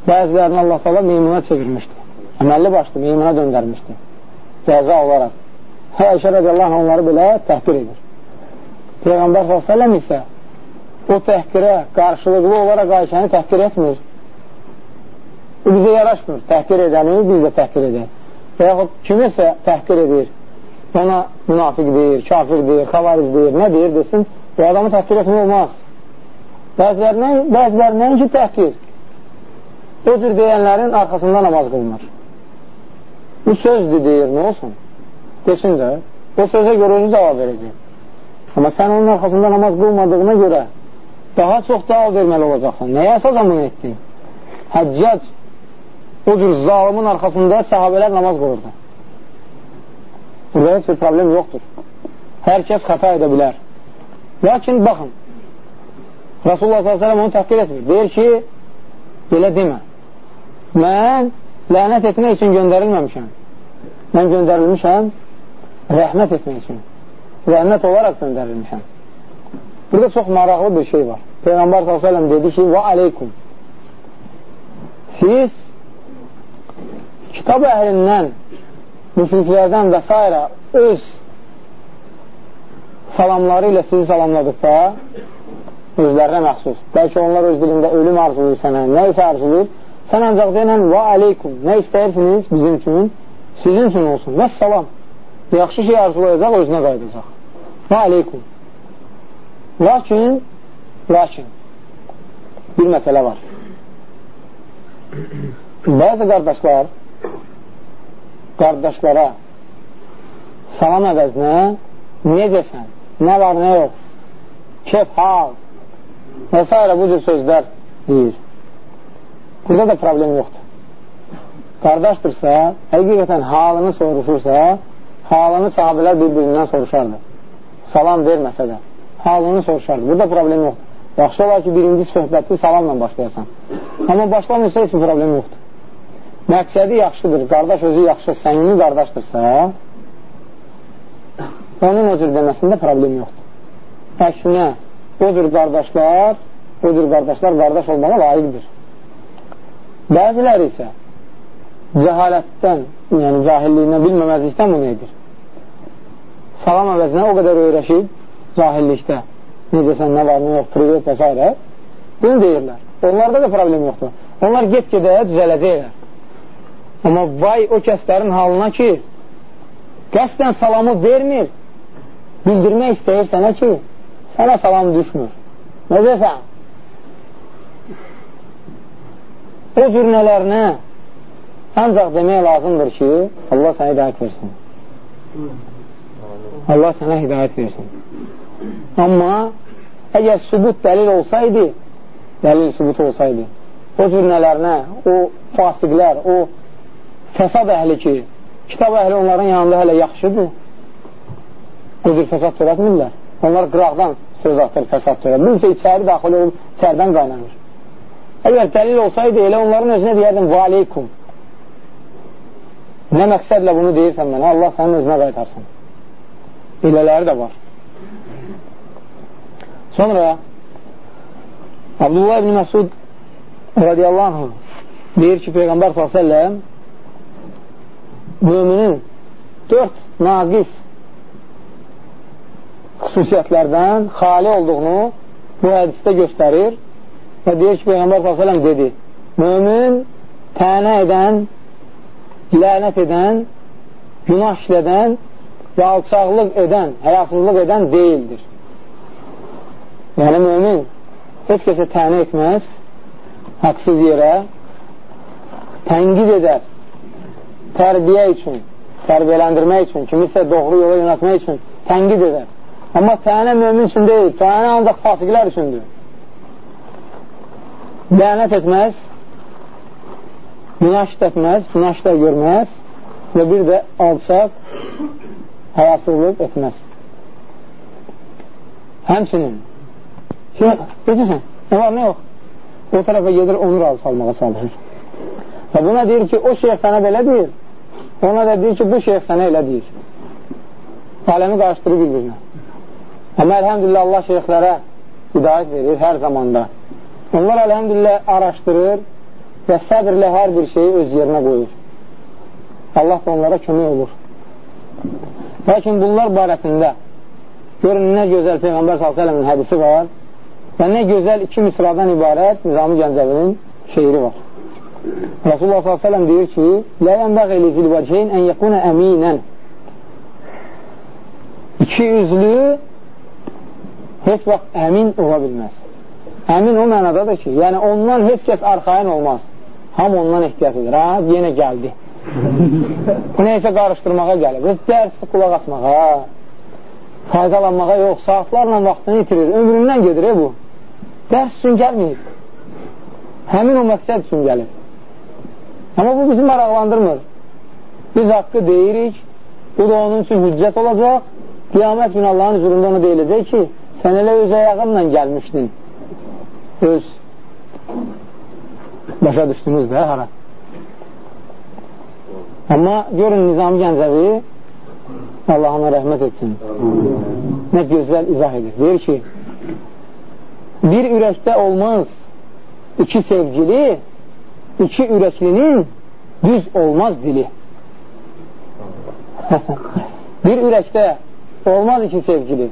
Bəzilərini Allah qala meymuna çevirmişdi. Əməlli başlı meymuna döndərmişdi. Cəza olaraq. Ayşə radiyallahu onları belə təhqir edir. Peyğəmbər s.ə.v isə o təhqirə qarşılıqlı olaraq Ayşəni təhqir etmir. Bu bizə yaraşmır. Təhqir edəni biz də təhqir edək. Və yaxud kimisə təhqir edir, ona münafiq deyir, kafir deyir, xavariz deyir, nə deyir desin, bu adamı təhqir etmək olmaz. Bəzilərinə, bəzilərinə ki, təhqir. O cür deyənlərin arxasında namaz qılınır. Bu sözdür deyir, nə olsun? Desin də, o sözə görə özü cavab verəcək. Amma sən onun arxasında namaz qılmadığına görə daha çox cavab verməli olacaqsan. Nəyə əsasən bunu etdin? Həccac o cür zalimin arxasında sahabələr namaz qılırdı. Burada heç bir problem yoxdur. Hər kəs xəta edə bilər. Lakin baxın, Rasulullah s.ə.v onu təhqir etmir. Deyir ki, belə demə. Mən lənət etmək üçün göndərilməmişəm. Mən göndərilmişəm rəhmət etmək üçün. Rəhmət olaraq göndərilmişəm. Burada çox maraqlı bir şey var. Peyğəmbər s.ə.v dedi ki, və aleykum. Siz kitab əhlindən, müşriklərdən və s. öz salamları ilə sizi salamladıqda özlərinə məxsus. Bəlkə onlar öz dilində ölüm arzulayır sənə, nə isə arzulayır. Sən ancaq deyən və aleykum, nə istəyirsiniz bizim üçün, sizin üçün olsun. Və salam. Yaxşı şey arzulayacaq, özünə qayıdacaq. Və aleykum. Lakin, lakin, bir məsələ var. Bəzi qardaşlar qardaşlara salam əvəzinə necəsən, nə var, nə yox, kef, hal və s. bu cür sözlər deyir. Burada da problem yoxdur. Qardaşdırsa, həqiqətən halını soruşursa, halını sahabələr bir-birindən soruşardı. Salam verməsə də, halını soruşardı. Burada problem yoxdur. Yaxşı olar ki, birinci söhbəti salamla başlayasan. Amma başlamırsa heç bir problem yoxdur. Məqsədi yaxşıdır, qardaş özü yaxşı, səmimi qardaşdırsa, onun o cür deməsində problem yoxdur. Əksinə, o cür qardaşlar, o cür qardaşlar qardaş olmağa layiqdir. Bəziləri isə cəhalətdən, yəni cahilliyindən, bilməməzlikdən bunu edir. Salam əvəzinə o qədər öyrəşib, cahillikdə, necəsən, nə var, nə yox, privet və s. Bunu deyirlər. Onlarda da problem yoxdur. Onlar get-gedə düzələcəklər. Amma vay o kəslərin halına ki, qəsdən salamı vermir, bildirmək istəyir sənə ki, sənə salam düşmür. Necəsən? O cür nələrinə ancaq demək lazımdır ki, Allah sənə hidayət versin. Allah sənə hidayət versin. Amma əgər sübut dəlil olsaydı, dəlil sübut olsaydı, o cür nələrinə, o fasiqlər, o fəsad əhli ki, kitab əhli onların yanında hələ yaxşıdır. O cür fəsad törətmirlər. Onlar qıraqdan söz atır, fəsad törət. Biz isə içəri daxil olub, içərdən qaynanır. Əgər dəlil olsaydı, elə onların özünə deyərdim, valeykum. Nə məqsədlə bunu deyirsən mənə, Allah sənin özünə qaytarsın. Elələri də var. Sonra Abdullah ibn Məsud radiyallahu anh deyir ki, Peyğəmbər s.ə.v müminin dörd naqis xüsusiyyətlərdən xali olduğunu bu hədisdə göstərir və deyir ki, Peyğəmbər s.ə.v dedi, mümin tənə edən, lənət edən, günah işlədən və alçaqlıq edən, həyasızlıq edən deyildir. Yəni, mümin heç kəsə tənə etməz, haqsız yerə, tənqid edər, tərbiyə üçün, tərbiyələndirmək üçün, kimisə doğru yola yönətmək üçün tənqid edər. Amma tənə mömin üçün deyil, tənə ancaq fasiqlər üçündür. Lənət etməz, günah işlətməz, günah işlər görməz və bir də alçaq, həyasızlıq etməz. Həmçinin, necəsən, nə var, nə yox? O tərəfə gedir, onu razı salmağa çalışır. Və buna deyir ki, o şeyh sənə belə deyir, ona da deyir ki, bu şeyh sənə elə deyir. Aləmi qarışdırır bir-birinə. Amma əlhəmdülillah Allah şeyhlərə hidayət verir hər zamanda. Onlar əlhəmdülillah araşdırır və səbirlə hər bir şeyi öz yerinə qoyur. Allah da onlara kömək olur. Lakin bunlar barəsində görün nə gözəl Peyğəmbər s.ə.v-in hədisi var və nə gözəl iki misradan ibarət Nizami Gəncəvinin şeiri var. Rasulullah s.ə.v deyir ki, Lə yənbəq eli zilvəcəyin ən yəkunə əminən İki üzlü heç vaxt əmin ola bilməz. Əmin o mənadadır ki, yəni ondan heç kəs arxain olmaz. Ham ondan ehtiyat edir. Ha, yenə gəldi. Bu neysə qarışdırmağa gəlib. Öz dərs qulaq asmağa. faydalanmağa yox, saatlarla vaxtını itirir, ömründən gedir e, bu. Dərs üçün gəlməyib. Həmin o məqsəd üçün gəlir. Amma bu bizi maraqlandırmır. Biz haqqı deyirik, bu da onun üçün hüccət olacaq. Qiyamət günü Allahın huzurunda ona deyiləcək ki, sən elə öz ayağınla gəlmişdin. Öz başa düşdünüz də hara. Amma görün Nizami Gəncəvi Allah ona rəhmət etsin. Nə gözəl izah edir. Deyir ki, bir ürəkdə olmaz iki sevgili, iki ürəklinin düz olmaz dili. bir ürəkdə olmaz iki sevgili.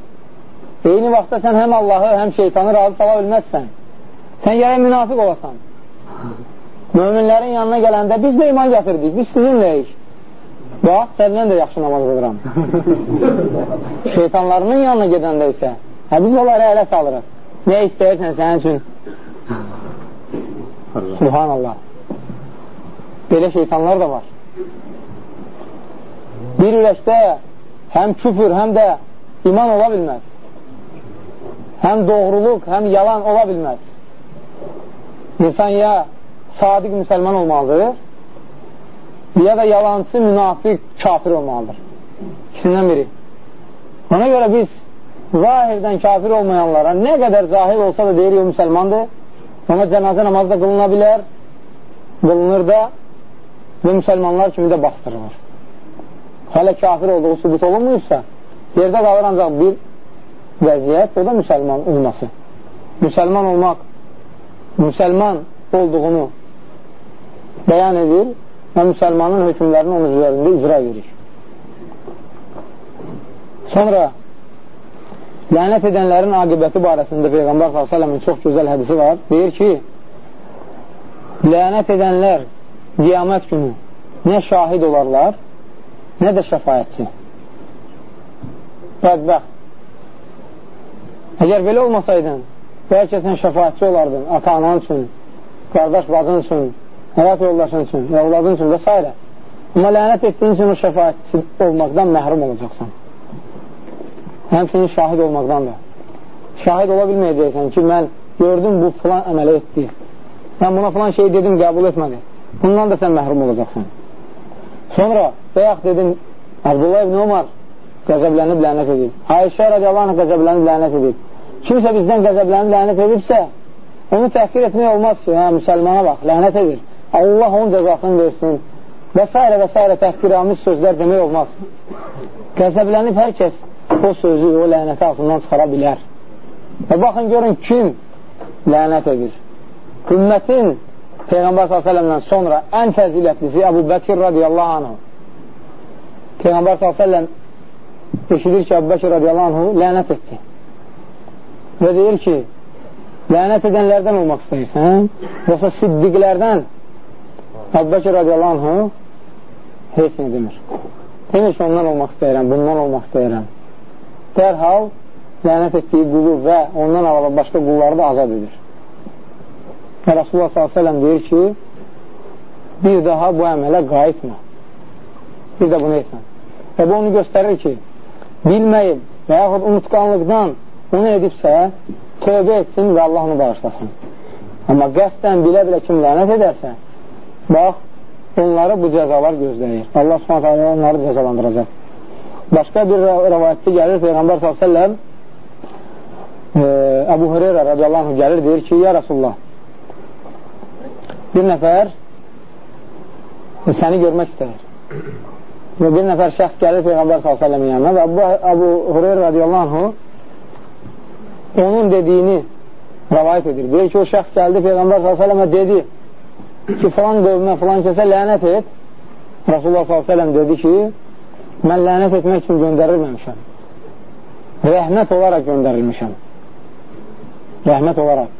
Eyni vaxtda sən həm Allahı, həm şeytanı razı sala bilməzsən. Sən gərək münafiq olasan. Möminlərin yanına gələndə biz də iman gətirdik, biz sizinləyik. Bax, səndən də yaxşı namaz qılıram. Şeytanlarının yanına gedəndə isə, hə, biz onları ələ salırıq. Nə istəyirsən sənin üçün? Subhanallah. Belə şeytanlar da var. Bir ürəkdə həm küfür, həm də iman ola bilməz. Həm doğruluq, həm yalan ola bilməz. İnsan ya sadiq müsəlman olmalıdır, ya da yalancı, münafiq, kafir olmalıdır. İkisindən biri. Ona görə biz zahirdən kafir olmayanlara nə qədər zahir olsa da deyirik o müsəlmandır, ona cənazə namazı da qılına bilər, qılınır da və müsəlmanlar kimi də bastırılır. Hələ kafir olduğu sübut olunmuyubsa, yerdə qalır ancaq bir vəziyyət, o da müsəlman olması. Müsəlman olmaq, müsəlman olduğunu bəyan edir və müsəlmanın hökmlərini onun üzərində icra edir. Sonra lənət edənlərin aqibəti barəsində Peyğəmbər s.ə.v-in çox gözəl hədisi var. Deyir ki, lənət edənlər qiyamət günü nə şahid olarlar, nə də şəfayətçi. Bədbəxt. Əgər belə olmasaydın, bəlkə sən şəfayətçi olardın ata-anan üçün, qardaş bacın üçün, həyat yoldaşın üçün, yolladın üçün və s. Amma lənət etdiyin üçün o şəfayətçi olmaqdan məhrum olacaqsan. Həmçinin şahid olmaqdan da. Şahid ola bilməyəcəksən ki, mən gördüm bu filan əmələ etdi. Mən buna filan şey dedim, qəbul etmədi. Bundan da sən məhrum olacaqsan. Sonra bayaq dedim, Abdullah ibn Umar qəzəblənib lənət edib. Ayşə radiyallahu anh qəzəblənib lənət edib. Kimsə bizdən qəzəblənib lənət edibsə, onu təhqir etmək olmaz ki, hə, müsəlmana bax, lənət edir. Allah onun cəzasını versin və s. və s. təhqiramiz sözlər demək olmaz. Qəzəblənib hər kəs o sözü, o lənəti ağzından çıxara bilər. Və baxın, görün, kim lənət edir? Ümmətin Peyğəmbər s.ə.v-dən sonra ən fəzilətlisi Əbu Bəkir radiyallahu anhu. Peyğəmbər s.ə.v eşidir ki, Əbu Bəkir radiyallahu anhu lənət etdi. Və deyir ki, lənət edənlərdən olmaq istəyirsən, yoxsa siddiqlərdən Əbbəkir radiyallahu anhu heç nə demir. Demir ki, ondan olmaq istəyirəm, bundan olmaq istəyirəm. Dərhal lənət etdiyi qulu və ondan əlavə başqa qulları da azad edir. Və Rasulullah s.ə.v deyir ki, bir daha bu əmələ qayıtma. Bir də bunu etmə. Və bu onu göstərir ki, bilməyib və yaxud unutqanlıqdan onu edibsə, tövbə etsin və Allah onu bağışlasın. Amma qəsdən bilə-bilə kim lənət edərsə, Bax, onları bu cəzalar gözləyir. Allah subhanətə onları cəzalandıracaq. Başqa bir rəvayətdə gəlir Peyğəmbər s.ə.v e, Əbu Hüreyra radiyallahu gəlir, deyir ki, ya Rasulullah bir nəfər səni görmək istəyir. Və bir nəfər şəxs gəlir Peyğəmbər s.ə.v-in yanına və Əbu, Əbu Hüreyra radiyallahu anh onun dediyini rəvayət edir. Deyir ki, o şəxs gəldi Peyğəmbər s.ə.və dedi ki, filan qövmə, filan kəsə lənət et. Rasulullah s.ə.v dedi ki, mən lənət etmək üçün göndərilməmişəm. Rəhmət olaraq göndərilmişəm. Rəhmət olaraq.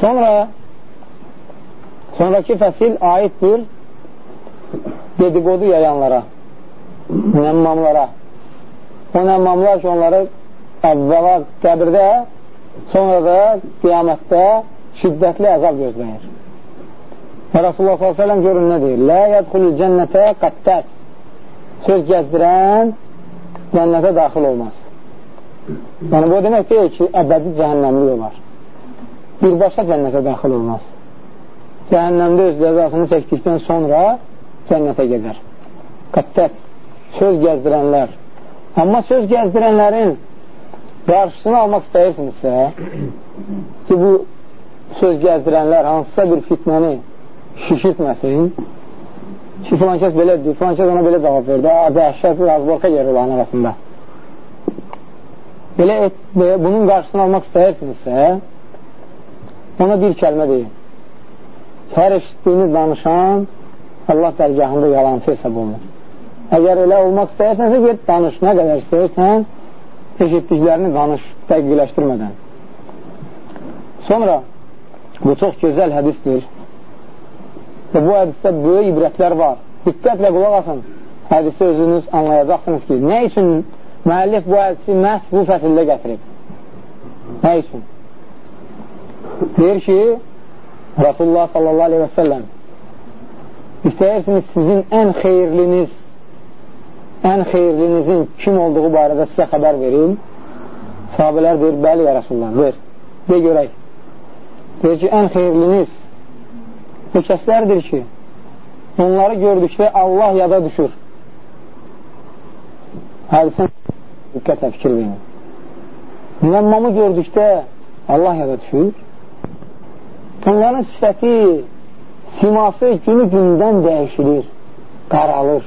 Sonra sonraki fəsil aiddir dedikodu yayanlara, nəmmamlara. O nəmmamlar ki, onları əvvəla qəbirdə, sonra da qiyamətdə şiddətli əzab gözləyir. Və Rasulullah s.ə.v görün nə deyir? Lə yədxulul cənnətə qattət. Söz gəzdirən cənnətə daxil olmaz. Yəni, bu demək deyil ki, əbədi cəhənnəmli olar. Birbaşa cənnətə daxil olmaz. Cəhənnəmdə öz cəzasını çəkdikdən sonra cənnətə gedər. Qəttət, söz gəzdirənlər. Amma söz gəzdirənlərin qarşısını almaq istəyirsinizsə, ki, bu söz gəzdirənlər hansısa bir fitnəni şişirtməsin, ki, filan kəs belə deyir, filan kəs ona belə cavab verdi, dəhşət, razborka gerir onların arasında. Belə et, bunun qarşısını almaq istəyirsinizsə, ona bir kəlmə deyin. Hər eşitdiyini danışan Allah dərgahında yalancı hesab olunur. Əgər elə olmaq istəyirsənsə, get danış, nə qədər istəyirsən, eşitdiklərini danış, dəqiqləşdirmədən. Sonra, bu çox gözəl hədisdir və bu hədisdə böyük ibrətlər var. Diqqətlə qulaq asın, hədisi özünüz anlayacaqsınız ki, nə üçün müəllif bu hədisi məhz bu fəsildə gətirib? Nə üçün? Deyir ki, Rasulullah sallallahu aleyhi və səlləm istəyirsiniz sizin ən xeyirliniz ən xeyirlinizin kim olduğu barədə sizə xəbər verin. Sahabələr deyir, bəli, ya Rasulullah, ver, de görək. Deyir ki, ən xeyirliniz o kəslərdir ki, onları gördükdə Allah yada düşür. Hədisin diqqətlə fikir verin. İnanmamı gördükdə Allah yada düşür. Onların sifəti, siması günü gündən dəyişilir, qaralır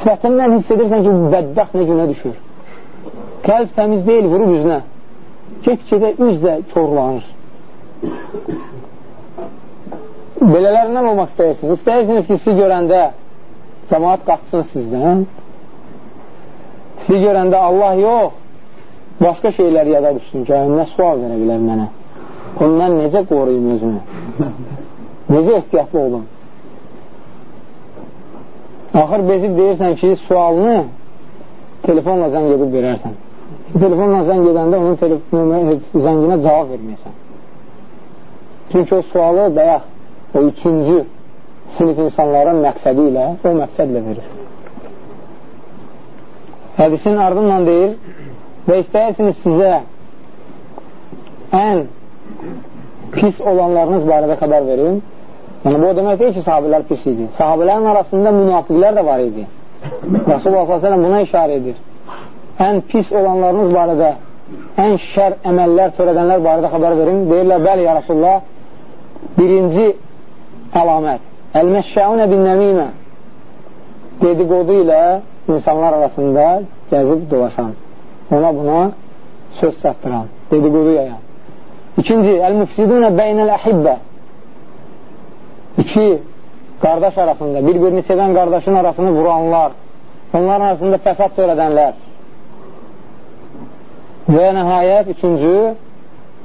sifətindən hiss edirsən ki, bədbəxt nə günə düşür. Qəlb təmiz deyil, vurub üzünə. Get-gedə üz də korlanır. Belələrindən olmaq istəyirsiniz. İstəyirsiniz ki, sizi görəndə cəmaat qaçsın sizdən. Sizi görəndə Allah yox, başqa şeylər yada düşsün ki, nə sual verə bilər mənə? Ondan necə qoruyum özümü? Necə ehtiyatlı olun? Axır bezib deyirsən ki, sualını telefonla zəng edib verərsən. Telefonla zəng edəndə onun zənginə cavab verməyəsən. Çünki o sualı bayaq o üçüncü sinif insanların məqsədi ilə, o məqsədlə verir. Hədisin ardından deyir və istəyirsiniz sizə ən pis olanlarınız barədə xəbər verin Yəni, bu o demək deyil ki, sahabələr pis idi. Sahabələrin arasında münafiqlər də var idi. Rasulullah s.ə.v buna işarə edir. Ən pis olanlarınız barədə, ən şər əməllər törədənlər barədə xəbər verin. Deyirlər, bəli, ya Rasulullah, birinci əlamət, əl-məşşəunə bin nəmimə dedikodu ilə insanlar arasında gəzib dolaşan, ona buna söz çatdıran, dedikodu yayan. İkinci, əl-müfsidunə beynəl əhibbə iki qardaş arasında, bir-birini sevən qardaşın arasını vuranlar, onların arasında fəsad törədənlər və nəhayət üçüncü,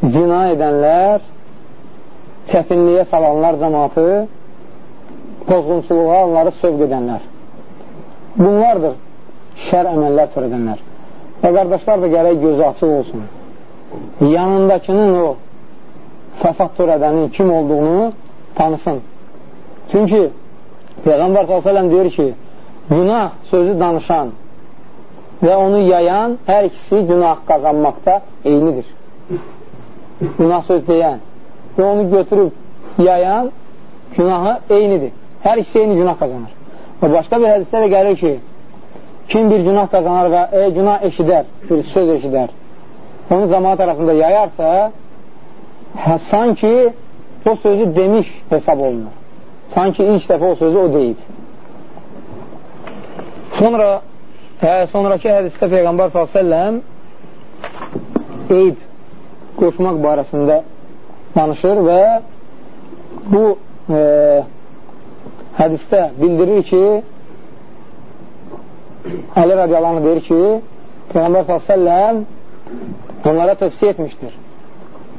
zina edənlər, çətinliyə salanlar cəmatı, pozğunçuluğa onları sövq edənlər. Bunlardır şər əməllər törədənlər. Və qardaşlar da gərək gözü açıq olsun. Yanındakının o fəsad törədənin kim olduğunu tanısın. Çünki Peyğəmbər s.ə.v deyir ki, günah sözü danışan və onu yayan hər ikisi günah qazanmaqda eynidir. Günah söz deyən və onu götürüb yayan günahı eynidir. Hər ikisi eyni günah qazanır. Və başqa bir hədisdə də gəlir ki, kim bir günah qazanar və e, günah eşidər, bir söz eşidər, onu cəmaat arasında yayarsa, hə, sanki o sözü demiş hesab olunur. Sanki ilk dəfə o sözü o deyib. Sonra hə, sonraki hədisdə Peyğəmbər s.ə.v eyb qoşmaq barəsində danışır və bu e, hədisdə bildirir ki Ali radiyalarını deyir ki Peyğəmbər s.ə.v onlara tövsiyə etmişdir.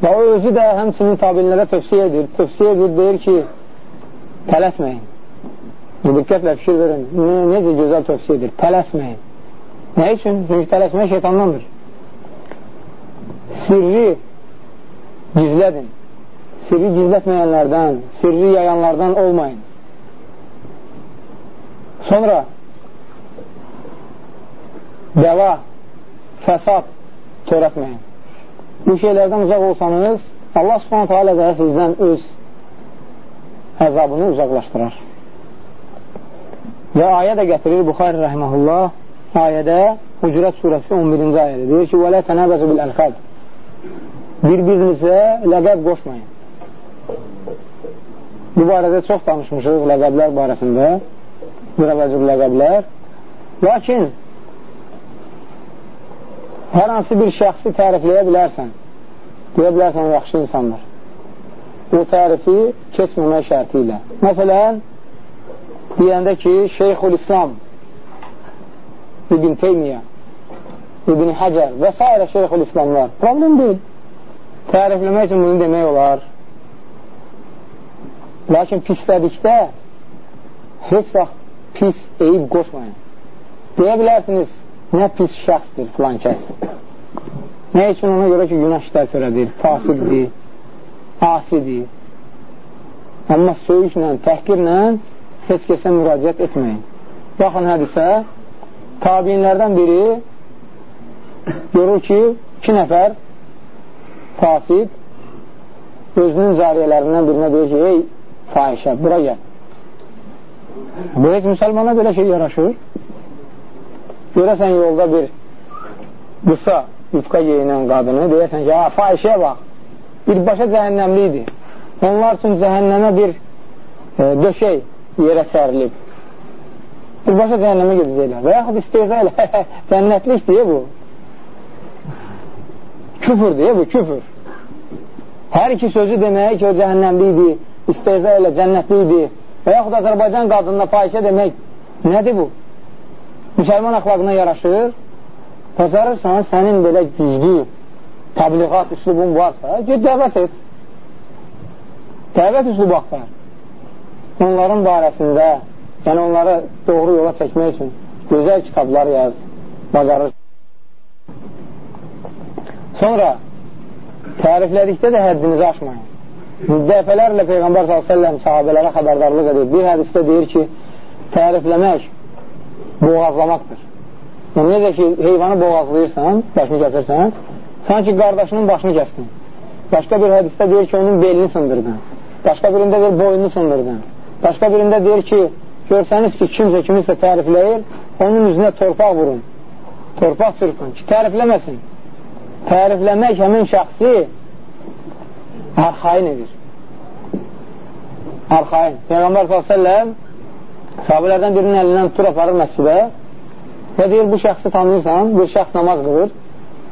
Və o özü də həmçinin tabinlərə tövsiyə edir. Tövsiyə edir, deyir ki, Tələsməyin. Diqqətlə fikir verin. Ne, necə gözəl tövsiyə edir. Tələsməyin. Nə üçün? Çünki tələsmək şeytandandır. Sirri gizlədin. Sirri gizlətməyənlərdən, sirri yayanlardan olmayın. Sonra bəla, fəsad törətməyin. Bu şeylərdən uzaq olsanız, Allah subhanətə alə də sizdən öz əzabını uzaqlaşdırar. Və ayə də gətirir Buxari rəhməhullah, ayədə Hucurat surəsi 11-ci ayədə deyir ki, وَلَا تَنَبَزُ بِالْأَلْخَبِ Bir-birinizə ləqəb qoşmayın. Bu barədə çox danışmışıq ləqəblər barəsində, bir ləqəblər. Lakin hər hansı bir şəxsi tərifləyə bilərsən, deyə bilərsən o yaxşı insandır. O tərifi keçməmək şərti ilə. Məsələn, deyəndə ki, Şeyxul İslam İbn Teymiyyə, İbn Həcər və s. Şeyxul İslamlar. Problem deyil. Tərifləmək üçün bunu demək olar. Lakin pislədikdə heç vaxt pis eyib qoşmayın. Deyə bilərsiniz, nə pis şəxsdir filan kəs. Nə üçün ona görə ki, günah işlər törədir, fasildir, asidir. Amma söyüşlə, təhqirlə heç kəsə müraciət etməyin. Baxın hədisə, tabinlərdən biri görür ki, iki nəfər fasid özünün cariyələrindən birinə deyir ki, ey fahişə, bura gəl. Bu heç müsəlmana belə şey yaraşır. Görəsən yolda bir qısa yufqa geyinən qadını, deyəsən ki, ha, fahişəyə bax, birbaşa cəhənnəmli idi. Onlar üçün cəhənnəmə bir e, döşək yerə sərilib. Birbaşa cəhənnəmə gedəcəklər. Və yaxud isteyza ilə, cənnətlik deyə bu. Küfür deyə bu, küfür. Hər iki sözü demək ki, o cəhənnəmli idi, isteyza ilə cənnətli idi və yaxud Azərbaycan qadınına fahişə demək nədir bu? Müsəlman əxlaqına yaraşır, bacarırsan sənin belə güclü təbliğat üslubun varsa, ged dəvət et. Dəvət üslubu axtar. Onların barəsində, yəni onları doğru yola çəkmək üçün gözəl kitablar yaz, bacarır. Sonra təriflədikdə də həddinizi aşmayın. Dəfələrlə Peyğəmbər s.ə.v sahabələrə xəbərdarlıq edir. Bir hədisdə deyir ki, tərifləmək boğazlamaqdır. Yəni, necə ki, heyvanı boğazlayırsan, başını kəsirsən, sanki qardaşının başını kəsdin. Başqa bir hədisdə deyir ki, onun belini sındırdın. Başqa birində deyir, boynunu sındırdın. Başqa birində deyir ki, görsəniz ki, kimsə kimisə tərifləyir, onun üzünə torpaq vurun. Torpaq sırpın ki, tərifləməsin. Tərifləmək həmin şəxsi arxain edir. Arxain. Peyğəmbər s.ə.v sahabələrdən birinin əlindən tutur aparır məscidə və deyir, bu şəxsi tanıyırsan, bir şəxs namaz qılır.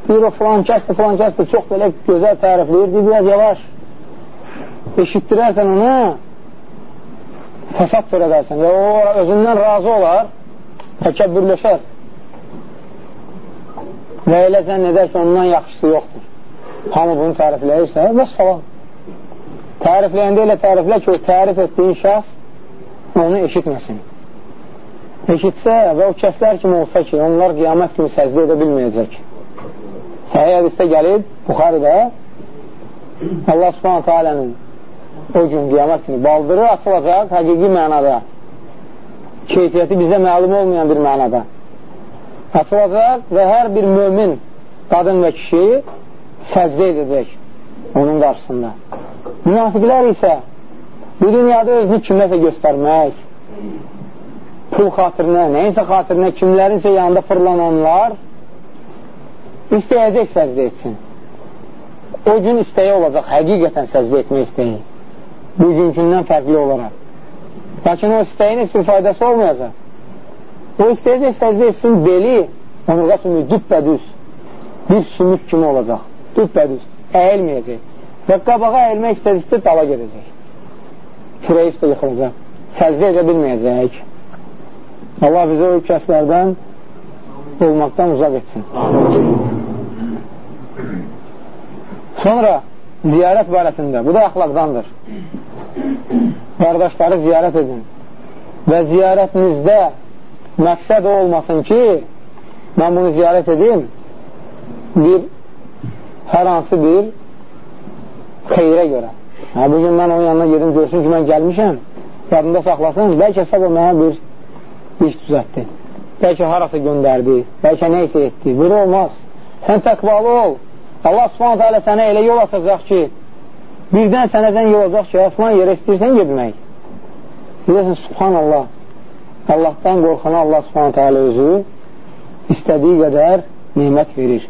Deyir, o filan kəsdir, filan kəsdir, çox belə gözəl tərifləyir, deyir, biraz yavaş eşitdirərsən ona fəsad törədərsən və o özündən razı olar, təkəbbürləşər və elə zənn edər ki, ondan yaxşısı yoxdur. Hamı bunu tərifləyirsə, və salam. Tərifləyəndə elə təriflə ki, o tərif etdiyin şəxs onu eşitməsin. Eşitsə və o kəslər kimi olsa ki, onlar qiyamət kimi səzdə edə bilməyəcək. Səhiyyə hədistə gəlib, Buxarıda Allah subhanətə alənin o gün qiyamət kimi baldırı açılacaq həqiqi mənada. Keyfiyyəti bizə məlum olmayan bir mənada. Açılacaq və hər bir mömin qadın və kişi səzdə edəcək onun qarşısında. Münafiqlər isə bu dünyada özünü kiməsə göstərmək, pul xatirinə, nəyinsə xatirinə, kimlərinsə yanında fırlananlar istəyəcək səzdə etsin. O gün istəyi olacaq, həqiqətən səzdə etmək istəyi. Bugünkündən fərqli olaraq. Lakin o istəyin heç bir faydası olmayacaq. O istəyəcək səzdə etsin, beli onurğa sümük düppədüz bir sümük kimi olacaq. Düppədüz, əyilməyəcək və qabağa əyilmək istədikdə dala gedəcək. Kürəyi üstə yıxılacaq. Səzdə edə bilməyəcək. Allah bizə o kəslərdən olmaqdan uzaq etsin. Sonra ziyarət barəsində, bu da əxlaqdandır. Qardaşları ziyarət edin və ziyarətinizdə məqsəd o olmasın ki, mən bunu ziyarət edim, bir hər hansı bir xeyrə görə. Hə, bugün mən onun yanına gedim, görsün ki, mən gəlmişəm, yadında saxlasınız, bəlkə sabah mənə bir iş düzətdi. Bəlkə harasa göndərdi, bəlkə nə isə etdi. Belə olmaz. sən təqvalı ol. Allah subhanətə alə sənə elə yol açacaq ki, birdən sənə zəng olacaq ki, filan yerə istəyirsən gedmək. Bilirsən, subhanallah, Allahdan qorxana Allah subhanətə alə özü istədiyi qədər nimət verir.